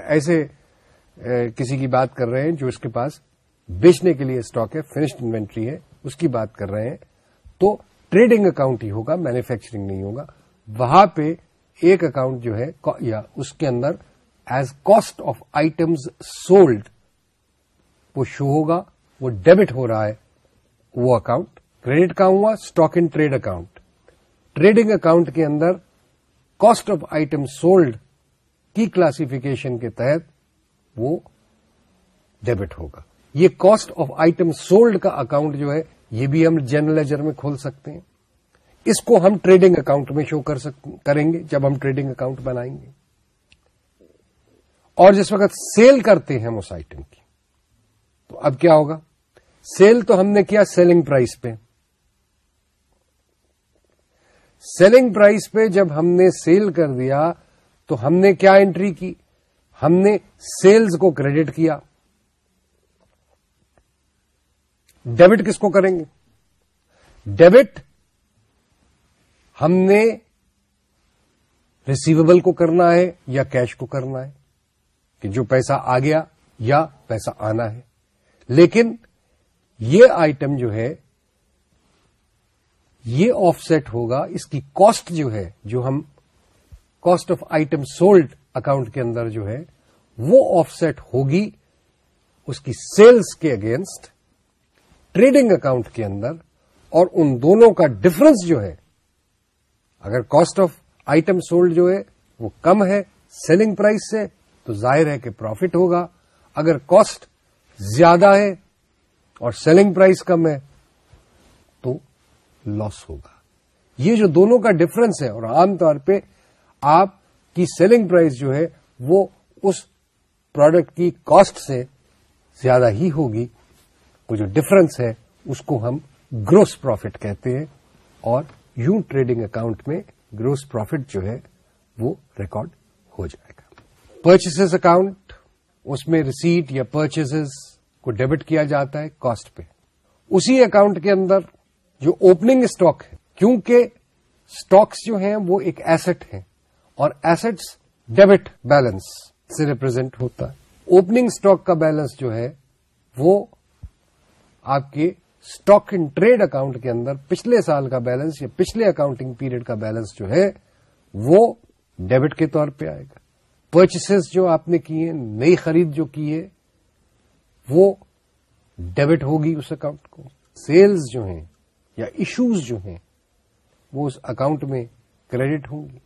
ایسے کسی کی بات کر رہے ہیں جو اس کے پاس بیچنے کے لیے اسٹاک ہے فنشڈ انوینٹری ہے، اس کی بات کر رہے ہیں۔ تو ٹریڈنگ اکاؤنٹ ہی ہوگا مینوفیکچرنگ نہیں ہوگا۔ وہاں پہ ایک اکاؤنٹ جو ہے یا اس کے اندر as cost of items sold وہ شو ہوگا، وہ ڈیبٹ ہو رہا ہے۔ وہ اکاؤنٹ کریڈٹ کا ہوا stock and trade account trading account کے اندر کاسٹ آف آئٹم سولڈ کی کلاسفیکیشن کے تحت وہ ڈیبٹ ہوگا۔ یہ کاسٹ آف آئٹم سولڈ کا اکاؤنٹ جو ہے، یہ بھی ہم جنرل لیجر میں کھول سکتے ہیں۔ اس کو ہم ٹریڈنگ اکاؤنٹ میں شو کر کریں گے جب ہم ٹریڈنگ اکاؤنٹ بنائیں گے۔ اور جس وقت سیل کرتے ہیں ہم اس آئٹم کی، تو اب کیا ہوگا؟ سیل تو ہم نے کیا سیلنگ پرائز پہ۔ سیلنگ پرائز پہ جب ہم نے سیل کر دیا، تو ہم نے کیا انٹری کی؟ ہم نے سیلز کو کریڈٹ کیا۔ ڈیبٹ کس کو کریں گے؟ ڈیبٹ ہم نے ریسیویبل کو کرنا ہے یا کیش کو کرنا ہے؟ کہ جو پیسہ آ گیا یا پیسہ آنا ہے۔ لیکن یہ آئٹم جو ہے، یہ آف سیٹ ہوگا اس کی کاسٹ جو ہے، جو ہم cost of item sold account کے اندر جو ہے، وہ آف سیٹ ہوگی اس کی سیلز کے اگینسٹ ٹریڈنگ اکاؤنٹ کے اندر اور ان دونوں کا ڈفرنس جو ہے، اگر کاسٹ آف آئٹم سولڈ جو ہے، وہ کم ہے سیلنگ پرائز سے، تو ظاہر ہے کہ پروفٹ ہوگا۔ اگر کاسٹ زیادہ ہے اور سیلنگ پرائز کم ہے، تو لاس ہوگا۔ یہ جو دونوں کا ڈفرنس ہے، اور عام طور پہ آپ کی سیلنگ پرائز جو ہے، وہ اس پروڈکٹ کی کاسٹ سے زیادہ ہی ہوگی۔ وہ جو ڈفرنس ہے، اس کو ہم گروس پروفٹ کہتے ہیں اور یوں ٹریڈنگ اکاؤنٹ میں گروس پروفٹ جو ہے، وہ ریکارڈ ہو جائے گا۔ پرچیز اکاؤنٹ اس میں ریسیٹ یا پرچیز کو ڈیبٹ کیا جاتا ہے کاسٹ پہ۔ اسی اکاؤنٹ کے اندر جو اوپننگ اسٹاک ہے، کیونکہ اسٹاکس جو ہیں، وہ ایک ایسٹ ہے اور ایسٹس ڈیبٹ بیلنس سے ریپرزینٹ ہوتا ہے۔ اوپننگ اسٹاک کا بیلنس جو ہے، وہ آپ کے اسٹاک ان ٹریڈ اکاؤنٹ کے اندر پچھلے سال کا بیلنس یا پچھلے اکاؤنٹنگ پیریڈ کا بیلنس جو ہے وہ ڈیبٹ کے طور پہ آئے گا۔ پرچیسز جو آپ نے کی ہیں نئی خرید جو کی ہے، وہ ڈیبٹ ہوگی اس اکاؤنٹ کو۔ سیلز جو ہیں یا ایشوز جو ہیں، وہ اس اکاؤنٹ میں کریڈٹ ہوں گی۔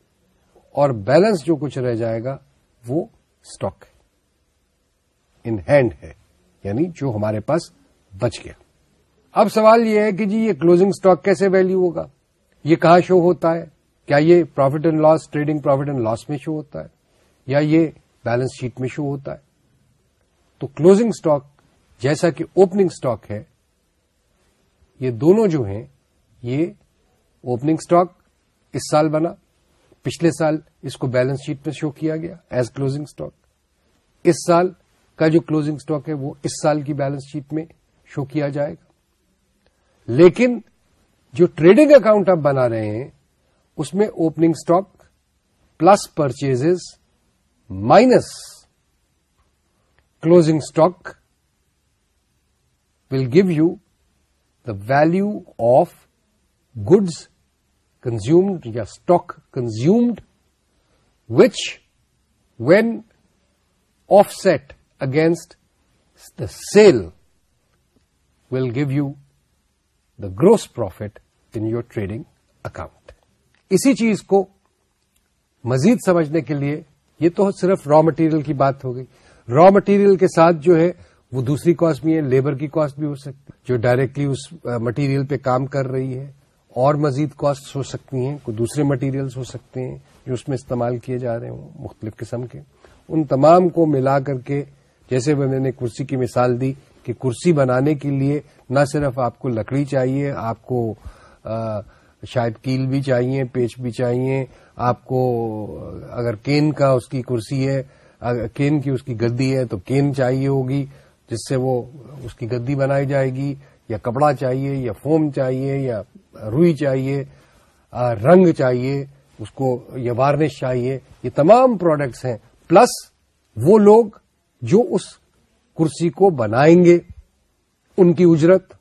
اور بیلنس جو کچھ رہ جائے گا، وہ اسٹاک ہے۔ ان ہینڈ ہے یعنی جو ہمارے پاس بچ گیا۔ اب سوال یہ ہے کہ جی یہ کلوزنگ اسٹاک کیسے ویلو ہوگا؟ یہ کہاں شو ہوتا ہے؟ کیا یہ profit and loss trading profit and loss میں شو ہوتا ہے؟ یا یہ بیلنس شیٹ میں شو ہوتا ہے؟ تو کلوزنگ اسٹاک جیسا کہ اوپننگ اسٹاک ہے، یہ دونوں جو ہیں، یہ اوپننگ اسٹاک اس سال بنا، پچھلے سال اس کو بیلنس شیٹ میں شو کیا گیا ایز کلوزنگ اسٹاک اس سال کا جو کلوزنگ اسٹاک ہے، وہ اس سال کی بیلنس شیٹ میں شو کیا جائے گا۔ لیکن جو ٹریڈنگ اکاؤنٹ آپ بنا رہے ہیں، اس میں opening stock plus purchase minus closing stock will give you the value of goods consumed یا stock consumed which when offset against the sale will give you the gross profit in your trading account اسی چیز کو مزید سمجھنے کے لیے یہ تو صرف را مٹیریل کی بات ہو گئی۔ را مٹیریل کے ساتھ جو ہے وہ دوسری کاسٹ بھی ہے لیبر کی کاسٹ بھی ہو سکتی جو ڈائریکٹلی اس مٹیریل پہ کام کر رہی ہے، اور مزید کاسٹ ہو سکتی ہیں، کوئی دوسرے مٹیریلس ہو سکتے ہیں جو اس میں استعمال کیے جا رہے ہوں، مختلف قسم کے۔ ان تمام کو ملا کر کے، جیسے میں نے کرسی کی مثال دی کہ کرسی بنانے کے لیے نہ صرف آپ کو لکڑی چاہیے، آپ کو شاید کیل بھی چاہیے، پیچ بھی چاہیے، آپ کو، اگر کین کا اس کی کرسی ہے کین کی اس کی گدی ہے تو کین چاہیے ہوگی، جس سے وہ اس کی گدی بنائی جائے گی، یا کپڑا چاہیے، یا فوم چاہیے، یا روئی چاہیے رنگ چاہیے، اس کو، یا وارنش چاہیے، یہ تمام پروڈکٹس ہیں۔ پلس وہ لوگ جو اس کرسی کو بنائیں گے، ان کی اجرت۔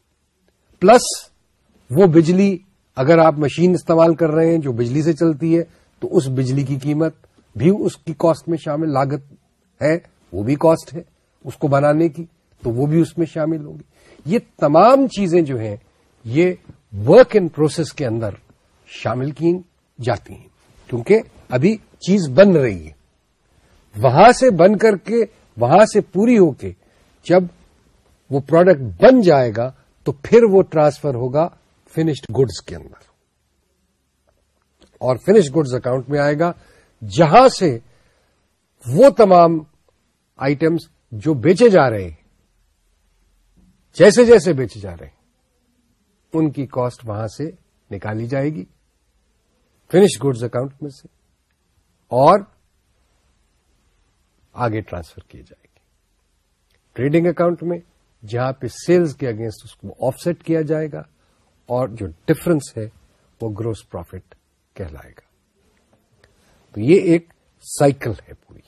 پلس وہ بجلی، اگر آپ مشین استعمال کر رہے ہیں جو بجلی سے چلتی ہے، تو اس بجلی کی قیمت بھی اس کی کاسٹ میں شامل لاگت ہے، وہ بھی کاسٹ ہے۔ اس کو بنانے کی تو وہ بھی اس میں شامل ہوگی۔ یہ تمام چیزیں جو ہیں، یہ ورک ان پروسیس کے اندر شامل کی جاتی ہیں۔ کیونکہ ابھی چیز بن رہی ہے۔ وہاں سے بن کر کے، وہاں سے پوری ہو کے جب وہ پروڈکٹ بن جائے گا تو پھر وہ ٹرانسفر ہوگا فنشڈ گڈز کے اندر۔ اور فنش گڈز اکاؤنٹ میں آئے گا جہاں سے وہ تمام آئٹمس جو بیچے جا رہے ہیں، جیسے جیسے بیچے جا رہے ہیں، ان کی کاسٹ وہاں سے نکالی جائے گی فنش گڈز اکاؤنٹ میں سے، اور آگے ٹرانسفر کی جائے ٹریڈنگ اکاؤنٹ میں جہاں پہ سیلز کے اگینسٹ اس کو آف سیٹ کیا جائے گا اور جو ڈفرنس ہے وہ گروس پروفٹ کہلائے گا۔ تو یہ ایک سائیکل ہے پوری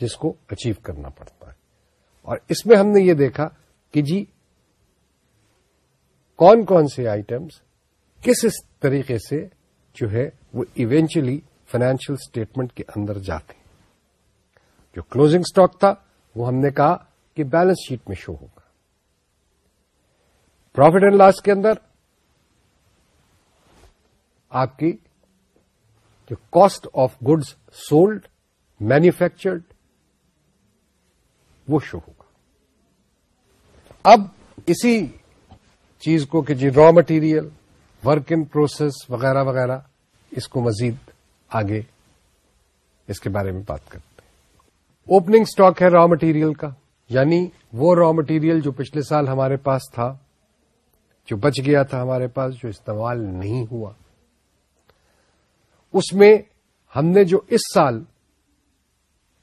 جس کو اچیو کرنا پڑتا ہے۔ اور اس میں ہم نے یہ دیکھا کہ جی کون کون سے آئٹمس کس اس طریقے سے جو ہے وہ ایونچولی فائنینشیل اسٹیٹمنٹ کے اندر جاتے ہیں۔ جو کلوزنگ اسٹاک تھا وہ ہم نے کہا کہ بیلنس شیٹ میں شو ہوگا۔ پروفٹ اینڈ لاس کے اندر آپ کی جو cost of goods sold manufactured وہ شو ہوگا۔ اب اسی چیز کو کہ جی raw material work in process وغیرہ وغیرہ، اس کو مزید آگے اس کے بارے میں بات کرتے ہیں۔ اوپننگ سٹاک ہے را مٹیریل کا. یعنی وہ را مٹیریل جو پچھلے سال ہمارے پاس تھا، جو بچ گیا تھا ہمارے پاس، جو استعمال نہیں ہوا. اس میں ہم نے جو اس سال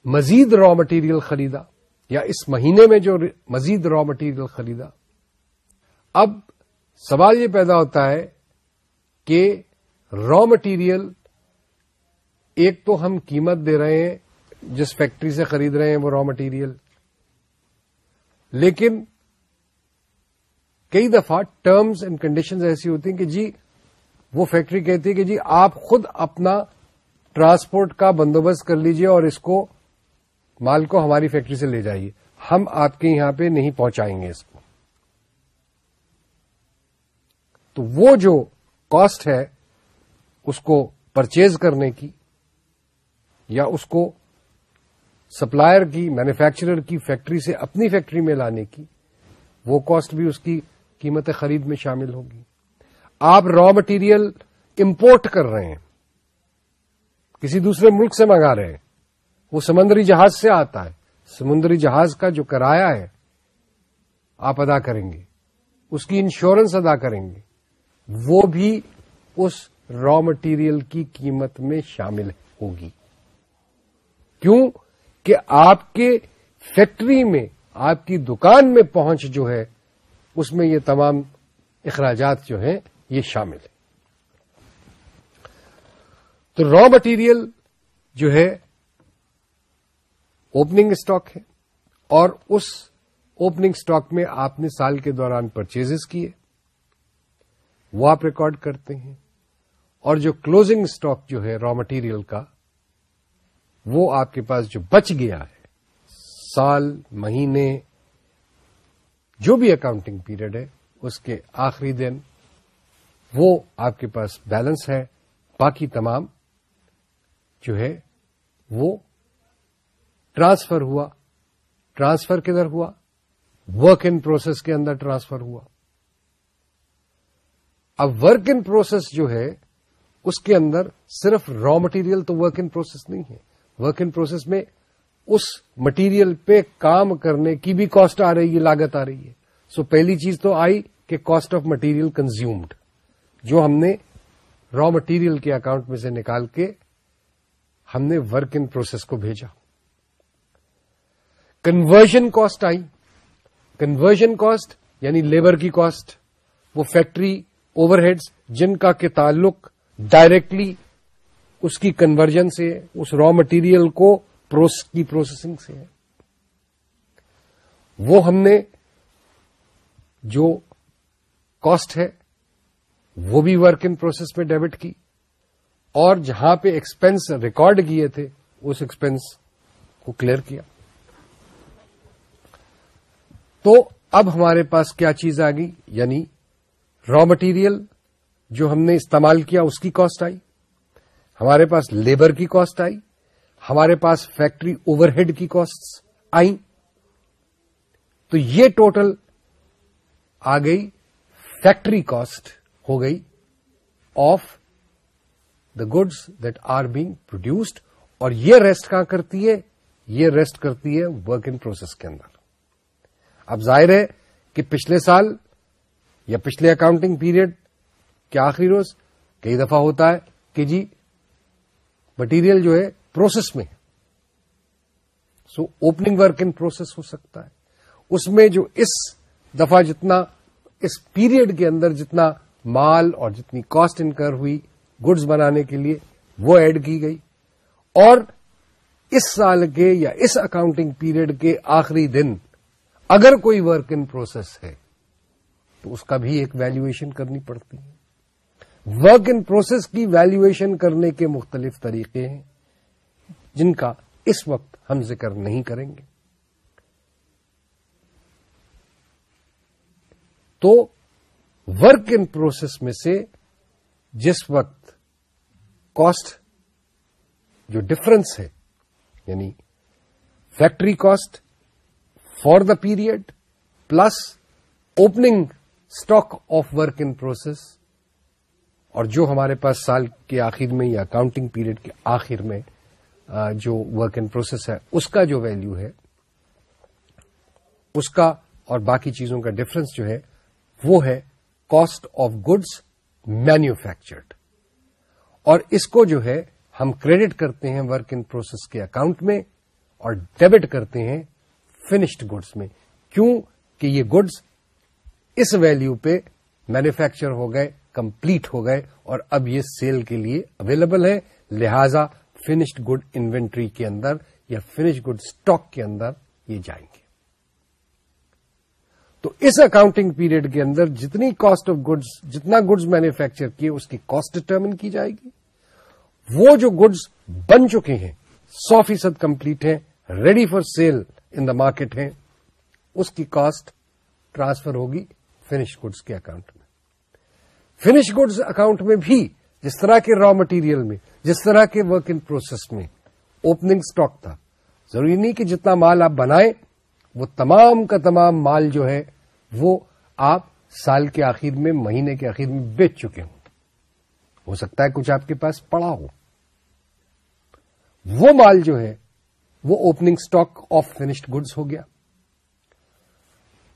مزید را مٹیریل خریدا، یا اس مہینے میں جو مزید را مٹیریل خریدا، اب سوال یہ پیدا ہوتا ہے کہ را مٹیریل ایک تو ہم قیمت دے رہے ہیں جس فیکٹری سے خرید رہے ہیں وہ را مٹیریل لیکن کئی دفعہ ٹرمز اینڈ کنڈیشنز ایسی ہوتی ہیں کہ جی وہ فیکٹری کہتی ہے کہ جی آپ خود اپنا ٹرانسپورٹ کا بندوبست کر لیجیے اور اس کو، مال کو ہماری فیکٹری سے لے جائیے۔ ہم آپ کے یہاں پہ نہیں پہنچائیں گے اس کو۔ تو وہ جو کاسٹ ہے، اس کو پرچیز کرنے کی یا اس کو سپلائر کی، مینوفیکچرر کی، فیکٹری سے اپنی فیکٹری میں لانے کی، وہ کاسٹ بھی اس کی قیمت خرید میں شامل ہوگی۔ آپ را مٹیریل امپورٹ کر رہے ہیں، کسی دوسرے ملک سے منگا رہے ہیں، وہ سمندری جہاز سے آتا ہے۔ سمندری جہاز کا جو کرایہ ہے، آپ ادا کریں گے۔ اس کی انشورنس ادا کریں گے۔ وہ بھی اس را مٹیریل کی قیمت میں شامل ہوگی۔ کیوں؟ کہ آپ کے فیکٹری میں، آپ کی دکان میں پہنچ جو ہے، اس میں یہ تمام اخراجات جو ہیں، یہ شامل ہے تو را مٹیریل جو ہے اوپننگ اسٹاک ہے اور اس اوپننگ اسٹاک میں آپ نے سال کے دوران پرچیز کیے۔ وہ آپ ریکارڈ کرتے ہیں۔ اور جو کلوزنگ اسٹاک جو ہے را مٹیریل کا وہ آپ کے پاس جو بچ گیا ہے، سال، مہینے، جو بھی اکاؤنٹنگ پیریڈ ہے، اس کے آخری دن، وہ آپ کے پاس بیلنس ہے، باقی تمام جو ہے، وہ ٹرانسفر ہوا ٹرانسفر کدھر ہوا؟ ورک ان پروسیس کے اندر ٹرانسفر ہوا۔ اب ورک ان پروسیس جو ہے، اس کے اندر صرف را مٹیریل تو ورک ان پروسیس نہیں ہے۔ ورک ان پروسیس میں اس مٹیریل پہ کام کرنے کی بھی کاسٹ آ رہی ہے، لاگت آ رہی ہے۔ سو پہلی چیز تو آئی کہ کاسٹ آف مٹیریل کنزیومڈ جو ہم نے را مٹیریل کے اکاؤنٹ میں سے نکال کے ہم نے ورک ان پروسیس کو بھیجا۔ کنورژن کاسٹ آئی۔ کنورژن کاسٹ یعنی لیبر کی کاسٹ وہ فیکٹری اوور ہیڈس جن کا کے تعلق ڈائریکٹلی اس کی کنورژن سے، اس را مٹیریل کو کی پروسیسنگ سے ہے۔ وہ ہم نے جو کاسٹ ہے، وہ بھی ورک ان پروسیس میں ڈیبٹ کی اور جہاں پہ ایکسپینس ریکارڈ کیے تھے، اس ایکسپینس کو کلیئر کیا۔ تو اب ہمارے پاس کیا چیز آ گئی؟ یعنی را مٹیریل جو ہم نے استعمال کیا، اس کی کاسٹ آئی۔ ہمارے پاس لیبر کی کاسٹ آئی، ہمارے پاس فیکٹری اوور ہیڈ کی کاسٹ آئی تو یہ ٹوٹل آ گئی فیکٹری کاسٹ ہو گئی of the goods that are being produced اور یہ ریسٹ کہاں کرتی ہے؟ یہ ریسٹ کرتی ہے ورک ان پروسیس کے اندر۔ اب ظاہر ہے کہ پچھلے سال یا پچھلے اکاؤنٹنگ پیریڈ کے آخری روز، کئی دفعہ ہوتا ہے کہ جی مٹیریل جو ہے پروسیس میں so opening work in process ہو سکتا ہے۔ اس میں جو اس دفعہ جتنا اس پیریڈ کے اندر جتنا مال اور جتنی کاسٹ انکر ہوئی گڈز بنانے کے لیے وہ ایڈ کی گئی۔ اور اس سال کے یا اس اکاؤنٹنگ پیریڈ کے آخری دن اگر کوئی ورک ان پروسیس ہے تو اس کا بھی ایک ویلویشن کرنی پڑتی ہے۔ ورک ان پروسیس کی ویلویشن کرنے کے مختلف طریقے ہیں، جن کا اس وقت ہم ذکر نہیں کریں گے۔ تو ورک ان پروسیس میں سے جس وقت کاسٹ جو ڈفرنس ہے یعنی factory cost for the period plus opening stock of work in process اور جو ہمارے پاس سال کے آخر میں یا اکاؤنٹنگ پیریڈ کے آخر میں جو ورک ان پروسیس ہے، اس کا جو ویلو ہے، اس کا اور باقی چیزوں کا ڈفرنس جو ہے، وہ ہے کاسٹ آف گڈس مینوفیکچرڈ اور اس کو جو ہے، ہم کریڈٹ کرتے ہیں ورک ان پروسیس کے اکاؤنٹ میں اور ڈیبٹ کرتے ہیں فنشڈ گڈس میں. کیوں کہ یہ گڈس اس ویلو پہ مینوفیکچر ہو گئے کمپلیٹ ہو گئے اور اب یہ سیل کے لیے اویلیبل ہے۔ لہذا فنشڈ گڈ انوینٹری کے اندر یا فنش گڈ اسٹاک کے اندر یہ جائیں گے۔ تو اس اکاؤنٹنگ پیریڈ کے اندر جتنی کاسٹ آف گڈز جتنا گڈز مینوفیکچر کیے، اس کی کاسٹ ڈٹرمن کی جائے گی۔ وہ جو گڈز بن چکے ہیں، سو فیصد کمپلیٹ ہیں ready for sale in the market ہیں، اس کی کاسٹ ٹرانسفر ہوگی فنش گڈس کے اکاؤنٹ میں فنش گڈز اکاؤنٹ میں بھی جس طرح کے را مٹیریل میں، جس طرح کے ورک ان پروسیس میں اوپننگ اسٹاک تھا۔ ضروری نہیں کہ جتنا مال آپ بنائیں، وہ تمام کا تمام مال جو ہے، وہ آپ سال کے آخر میں، مہینے کے آخر میں بیچ چکے ہوں۔ ہو سکتا ہے کچھ آپ کے پاس پڑا ہو۔ وہ مال جو ہے، وہ opening stock of finished goods ہو گیا۔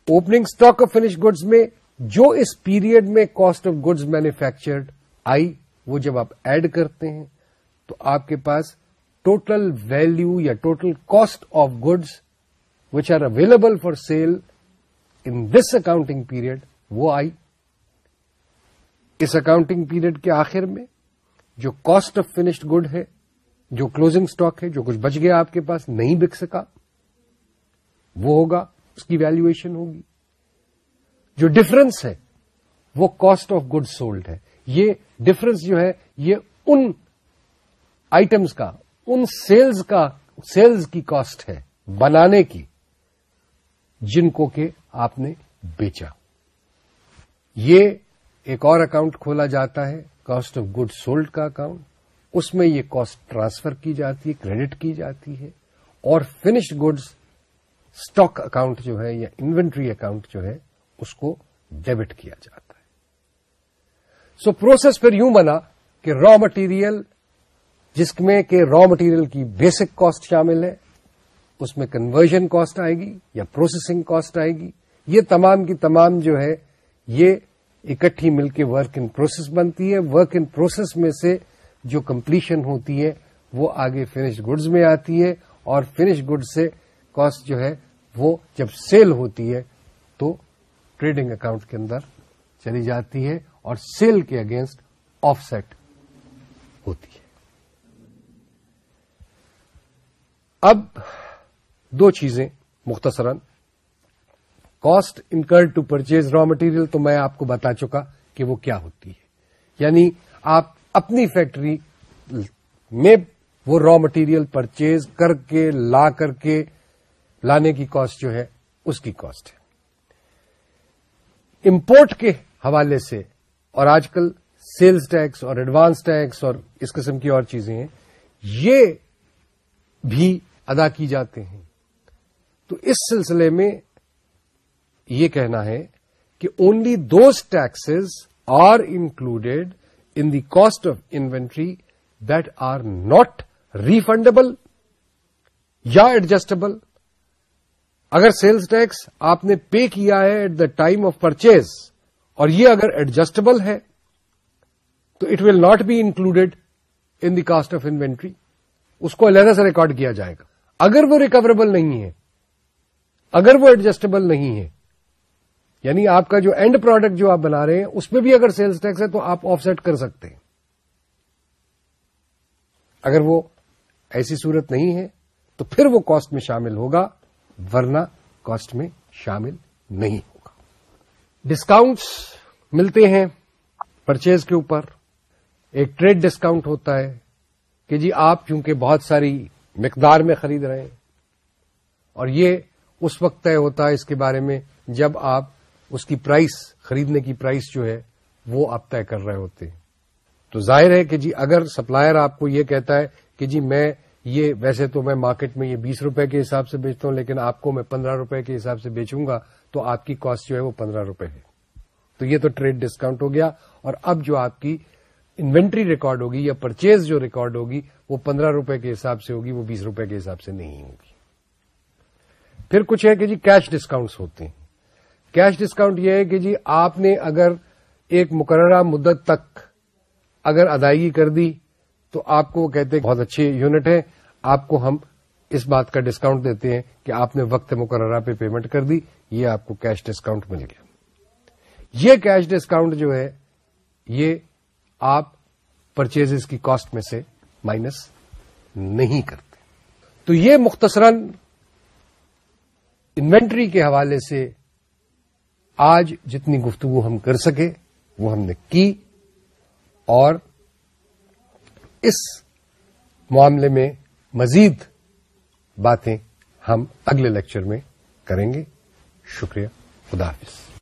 Opening stock of finish goods میں جو اس پیریڈ میں کاسٹ آف گڈز مینوفیکچرڈ آئی، وہ جب آپ ایڈ کرتے ہیں، تو آپ کے پاس ٹوٹل ویلو یا total cost of goods which are available for sale in this accounting period وہ آئی۔ اس اکاؤنٹنگ پیریڈ کے آخر میں جو کاسٹ آف فنشڈ گڈ ہے، جو کلوزنگ اسٹاک ہے، جو کچھ بچ گیا آپ کے پاس، نہیں بک سکا، وہ ہوگا، اس کی ویلویشن ہوگی۔ جو ڈفرنس ہے، وہ کاسٹ آف گڈ سولڈ ہے. یہ ڈفرنس جو ہے، یہ ان آئٹمس کا، ان سیلز کا سیلز کی کاسٹ ہے، بنانے کی، جن کو کہ آپ نے بیچا. یہ ایک اور اکاؤنٹ کھولا جاتا ہے کاسٹ آف گڈ سولڈ کا اکاؤنٹ اس میں یہ کاسٹ ٹرانسفر کی جاتی ہے کریڈٹ کی جاتی ہے. اور فنشڈ گڈز اسٹاک اکاؤنٹ جو ہے یا انوینٹری اکاؤنٹ جو ہے اس کو ڈیبٹ کیا جاتا ہے۔ سو so, پروسیس پھر یوں بنا کہ را مٹیریل جس میں کہ را مٹیریل کی بیسک کاسٹ شامل ہے اس میں کنورژن کاسٹ آئے گی یا پروسیسنگ کاسٹ آئے گی۔ یہ تمام کی تمام جو ہے یہ اکٹھی مل کے ورک ان پروسیس بنتی ہے۔ ورک ان پروسیس میں سے جو کمپلیشن ہوتی ہے وہ آگے فنش گڈز میں آتی ہے اور فنش گڈ سے کاسٹ جو ہے وہ جب سیل ہوتی ہے تو ٹریڈنگ اکاؤنٹ کے اندر چلی جاتی ہے اور سیل کے اگینسٹ آف سیٹ ہوتی ہے۔ اب دو چیزیں مختصراً۔ Cost incur to purchase raw material تو میں آپ کو بتا چکا کہ وہ کیا ہوتی ہے۔ یعنی آپ اپنی فیکٹری میں وہ را مٹیریل پرچیز کر کے، لا کر کے لانے کی کاسٹ جو ہے، اس کی کاسٹ ہے۔ امپورٹ کے حوالے سے، اور آج کل سیلز ٹیکس اور ایڈوانس ٹیکس اور اس قسم کی اور چیزیں ہیں، یہ بھی ادا کی جاتے ہیں۔ تو اس سلسلے میں یہ کہنا ہے کہ only those taxes are included in the cost of inventory that are not refundable یا ایڈجسٹبل اگر سیلز ٹیکس آپ نے پے کیا ہے at the time of purchase اور یہ اگر ایڈجسٹبل ہے، تو it will not be included in the cost of inventory اس کو علیحدہ سے ریکارڈ کیا جائے گا۔ اگر وہ ریکوریبل نہیں ہے، اگر وہ ایڈجسٹیبل نہیں ہے یعنی آپ کا جو اینڈ پروڈکٹ جو آپ بنا رہے ہیں، اس میں بھی اگر سیلز ٹیکس ہے تو آپ آف سیٹ کر سکتے ہیں۔ اگر وہ ایسی صورت نہیں ہے، تو پھر وہ کاسٹ میں شامل ہوگا۔ ورنہ کاسٹ میں شامل نہیں ہوگا۔ ڈسکاؤنٹس ملتے ہیں پرچیز کے اوپر۔ ایک ٹریڈ ڈسکاؤنٹ ہوتا ہے کہ جی آپ چونکہ بہت ساری مقدار میں خرید رہے ہیں۔ اور یہ اس وقت طے ہوتا ہے اس کے بارے میں جب آپ اس کی پرائس خریدنے کی پرائس جو ہے وہ آپ طے کر رہے ہوتے ہیں۔ تو ظاہر ہے کہ جی اگر سپلائر آپ کو یہ کہتا ہے کہ جی میں یہ ویسے تو میں مارکیٹ میں یہ بیس روپے کے حساب سے بیچتا ہوں، لیکن آپ کو میں پندرہ روپے کے حساب سے بیچوں گا، تو آپ کی کاسٹ جو ہے وہ پندرہ روپے ہے۔ تو یہ تو ٹریڈ ڈسکاؤنٹ ہو گیا، اور اب جو آپ کی انوینٹری ریکارڈ ہوگی یا پرچیز جو ریکارڈ ہوگی، وہ پندرہ روپے کے حساب سے ہوگی، وہ بیس روپے کے حساب سے نہیں ہوگی۔ پھر کچھ ہے کہ جی کیش ڈسکاؤنٹس ہوتے ہیں۔ کیش ڈسکاؤنٹ یہ ہے کہ جی آپ نے اگر ایک مقررہ مدت تک اگر ادائیگی کر دی تو آپ کو وہ کہتے ہیں بہت اچھی یونٹ ہے۔ آپ کو ہم اس بات کا ڈسکاؤنٹ دیتے ہیں کہ آپ نے وقت مقررہ پہ پیمنٹ کر دی، یہ آپ کو کیش ڈسکاؤنٹ مل گیا۔ یہ کیش ڈسکاؤنٹ جو ہے، یہ آپ پرچیز کی کاسٹ میں سے مائنس نہیں کرتے۔ تو یہ مختصراً انوینٹری کے حوالے سے آج جتنی گفتگو ہم کر سکے، وہ ہم نے کی اور اس معاملے میں مزید باتیں ہم اگلے لیکچر میں کریں گے۔ شکریہ خدا حافظ۔